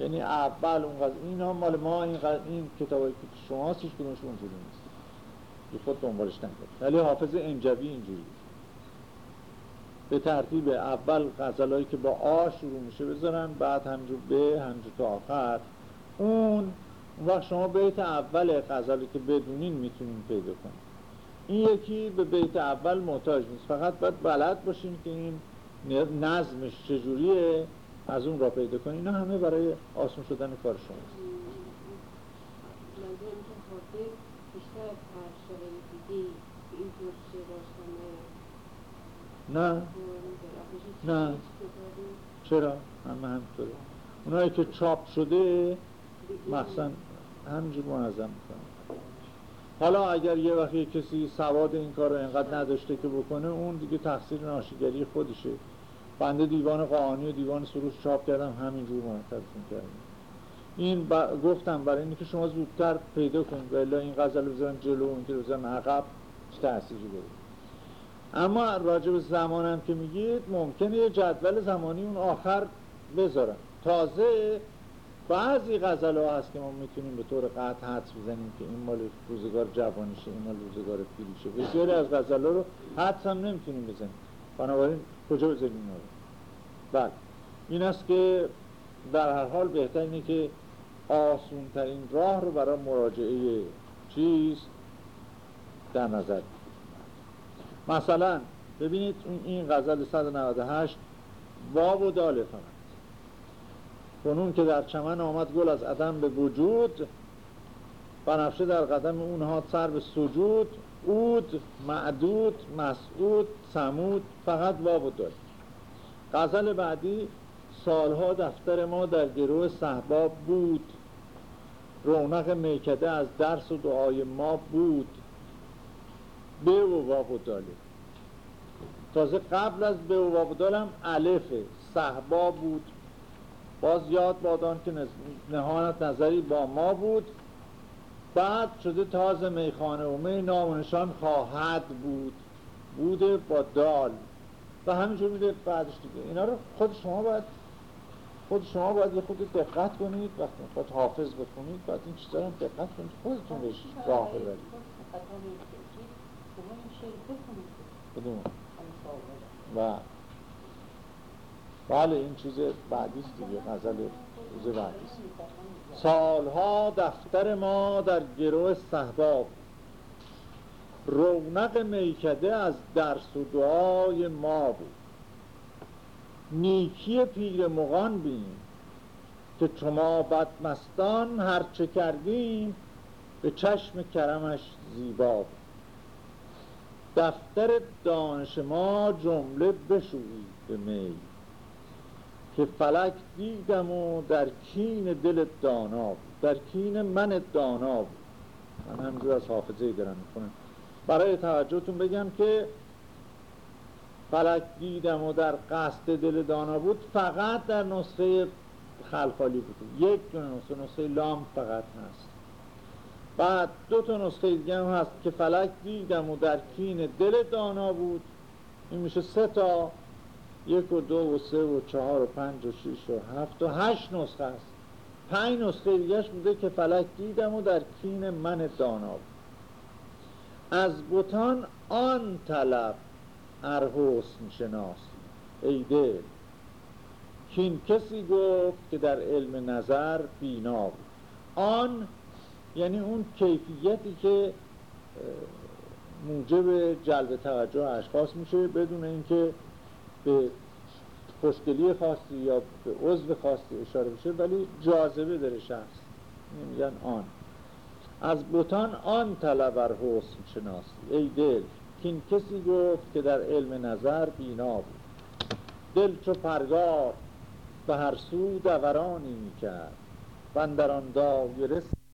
Speaker 2: یعنی اول اون غزل این مال ما این, غزل این کتابایی که شما هیچ کنونش اونجوری نیست. که خود دنبالش نکرد ولی حافظ انجوی اینجوری. به ترتیب اول غزلایی که با آ شروع میشه بذارن بعد همجور به همجور تا آخر. اون اون وقت شما بیت اول غزلی که بدونین می‌تونین پیدا کنید این یکی به بیت اول محتاج نیست. فقط باید بلد باشیم که این نظمش چجوریه از اون را پیدا کنیم اینا همه برای آسون شدن کار شماست نه. نه. چرا؟ همه همطوره اونایی که چاپ شده مخصوصا همینجور منظم می‌کنن. حالا اگر یه وقتی کسی سواد این کار رو اینقدر نداشته که بکنه اون دیگه تقصیر ناشیگری خودشه. بنده دیوان قانونی و دیوان سروش چاپ کردم همینجور مرتبشون کردم این گفتم برای اینکه شما زودتر پیدا کنید و این غزل بذارن جلو این که بذارن عقب چه داره. اما راجع به زمانم که میگید ممکنه یه جدول زمانی اون آخر بذارم. تازه بعضی غزل ها هست که ما می‌تونیم به طور قطع حدس بزنیم که این مال روزگار جوانیشه این مال روزگار پیریشه. بسیاری از غزل ها رو حدس هم نمی‌تونیم بزنیم. بنابراین کجا بزنیم اینا رو؟ بله. این است که در هر حال بهتر اینه که آسون ترین راه رو برای مراجعه چیز در نظر مثلا ببینید این غزل 198 باب و داله فقط. کنون که در چمن آمد گل از عدم به وجود بنفشه در قدم اونها سر به سجود اود معدود مسعود سمود فقط باب و غزل بعدی سالها دفتر ما در گروه صحباب بود. رونق میکده از درس و دعای ما بود. به و واو و تازه قبل از به و واو و دالم صحبا بود. باز یاد بادان که نهانت نظری با ما بود. بعد شده تازه میخانه و می نامونشان خواهد بود. بوده با دال. و همینجور میده بعدش دیگه. اینا رو خود شما باید خود شما باید یه خود دقت کنید. وقتی باید حافظ بخونید باید این چیزا رو دقت کنید. خودتون بهش راه ببرید بدون و بله این چیز بعدیست دیگه غزل روز بعدیست. سالها دفتر ما در گروه صحباب رونق میکده از درس و دعای ما بود. نیکی پیر مغان بین که چما بدمستان هرچه کردیم به چشم کرمش زیبا دفتر دانش ما جمله بشویید به می که فلک دیدم و در کین دل دانا بود در کین من دانا بود من همینجور از حافظه دارم می‌کنم برای توجهتون بگم که فلک دیدم و در قصد دل دانا بود فقط در نسخه خلخالی بود. یک دونه نسخه نسخه لام فقط هست. بعد دو تا نسخه دیگه هم هست که فلک دیدم و در کین دل دانا بود. این میشه سه تا. یک و دو و سه و چهار و پنج و شیش و هفت و هشت نسخه است. پنج نسخه دیگهش بوده که فلک دیدم و در کین من دانا از بوتان آن طلب ار حسن شناسی ای دل کین کسی گفت که در علم نظر بینا بود آن یعنی اون کیفیتی که موجب جلب توجه اشخاص میشه بدون اینکه به خوشگلی خاصی یا به عضو خاصی اشاره بشه ولی جاذبه داره شخص. میگن آن. از بوتان آن طلب حسن شناسی ای دل کین کسی گفت که در علم نظر بینا بود. دل چو پرگار به هر سو دورانی می‌کرد. و در آن دایره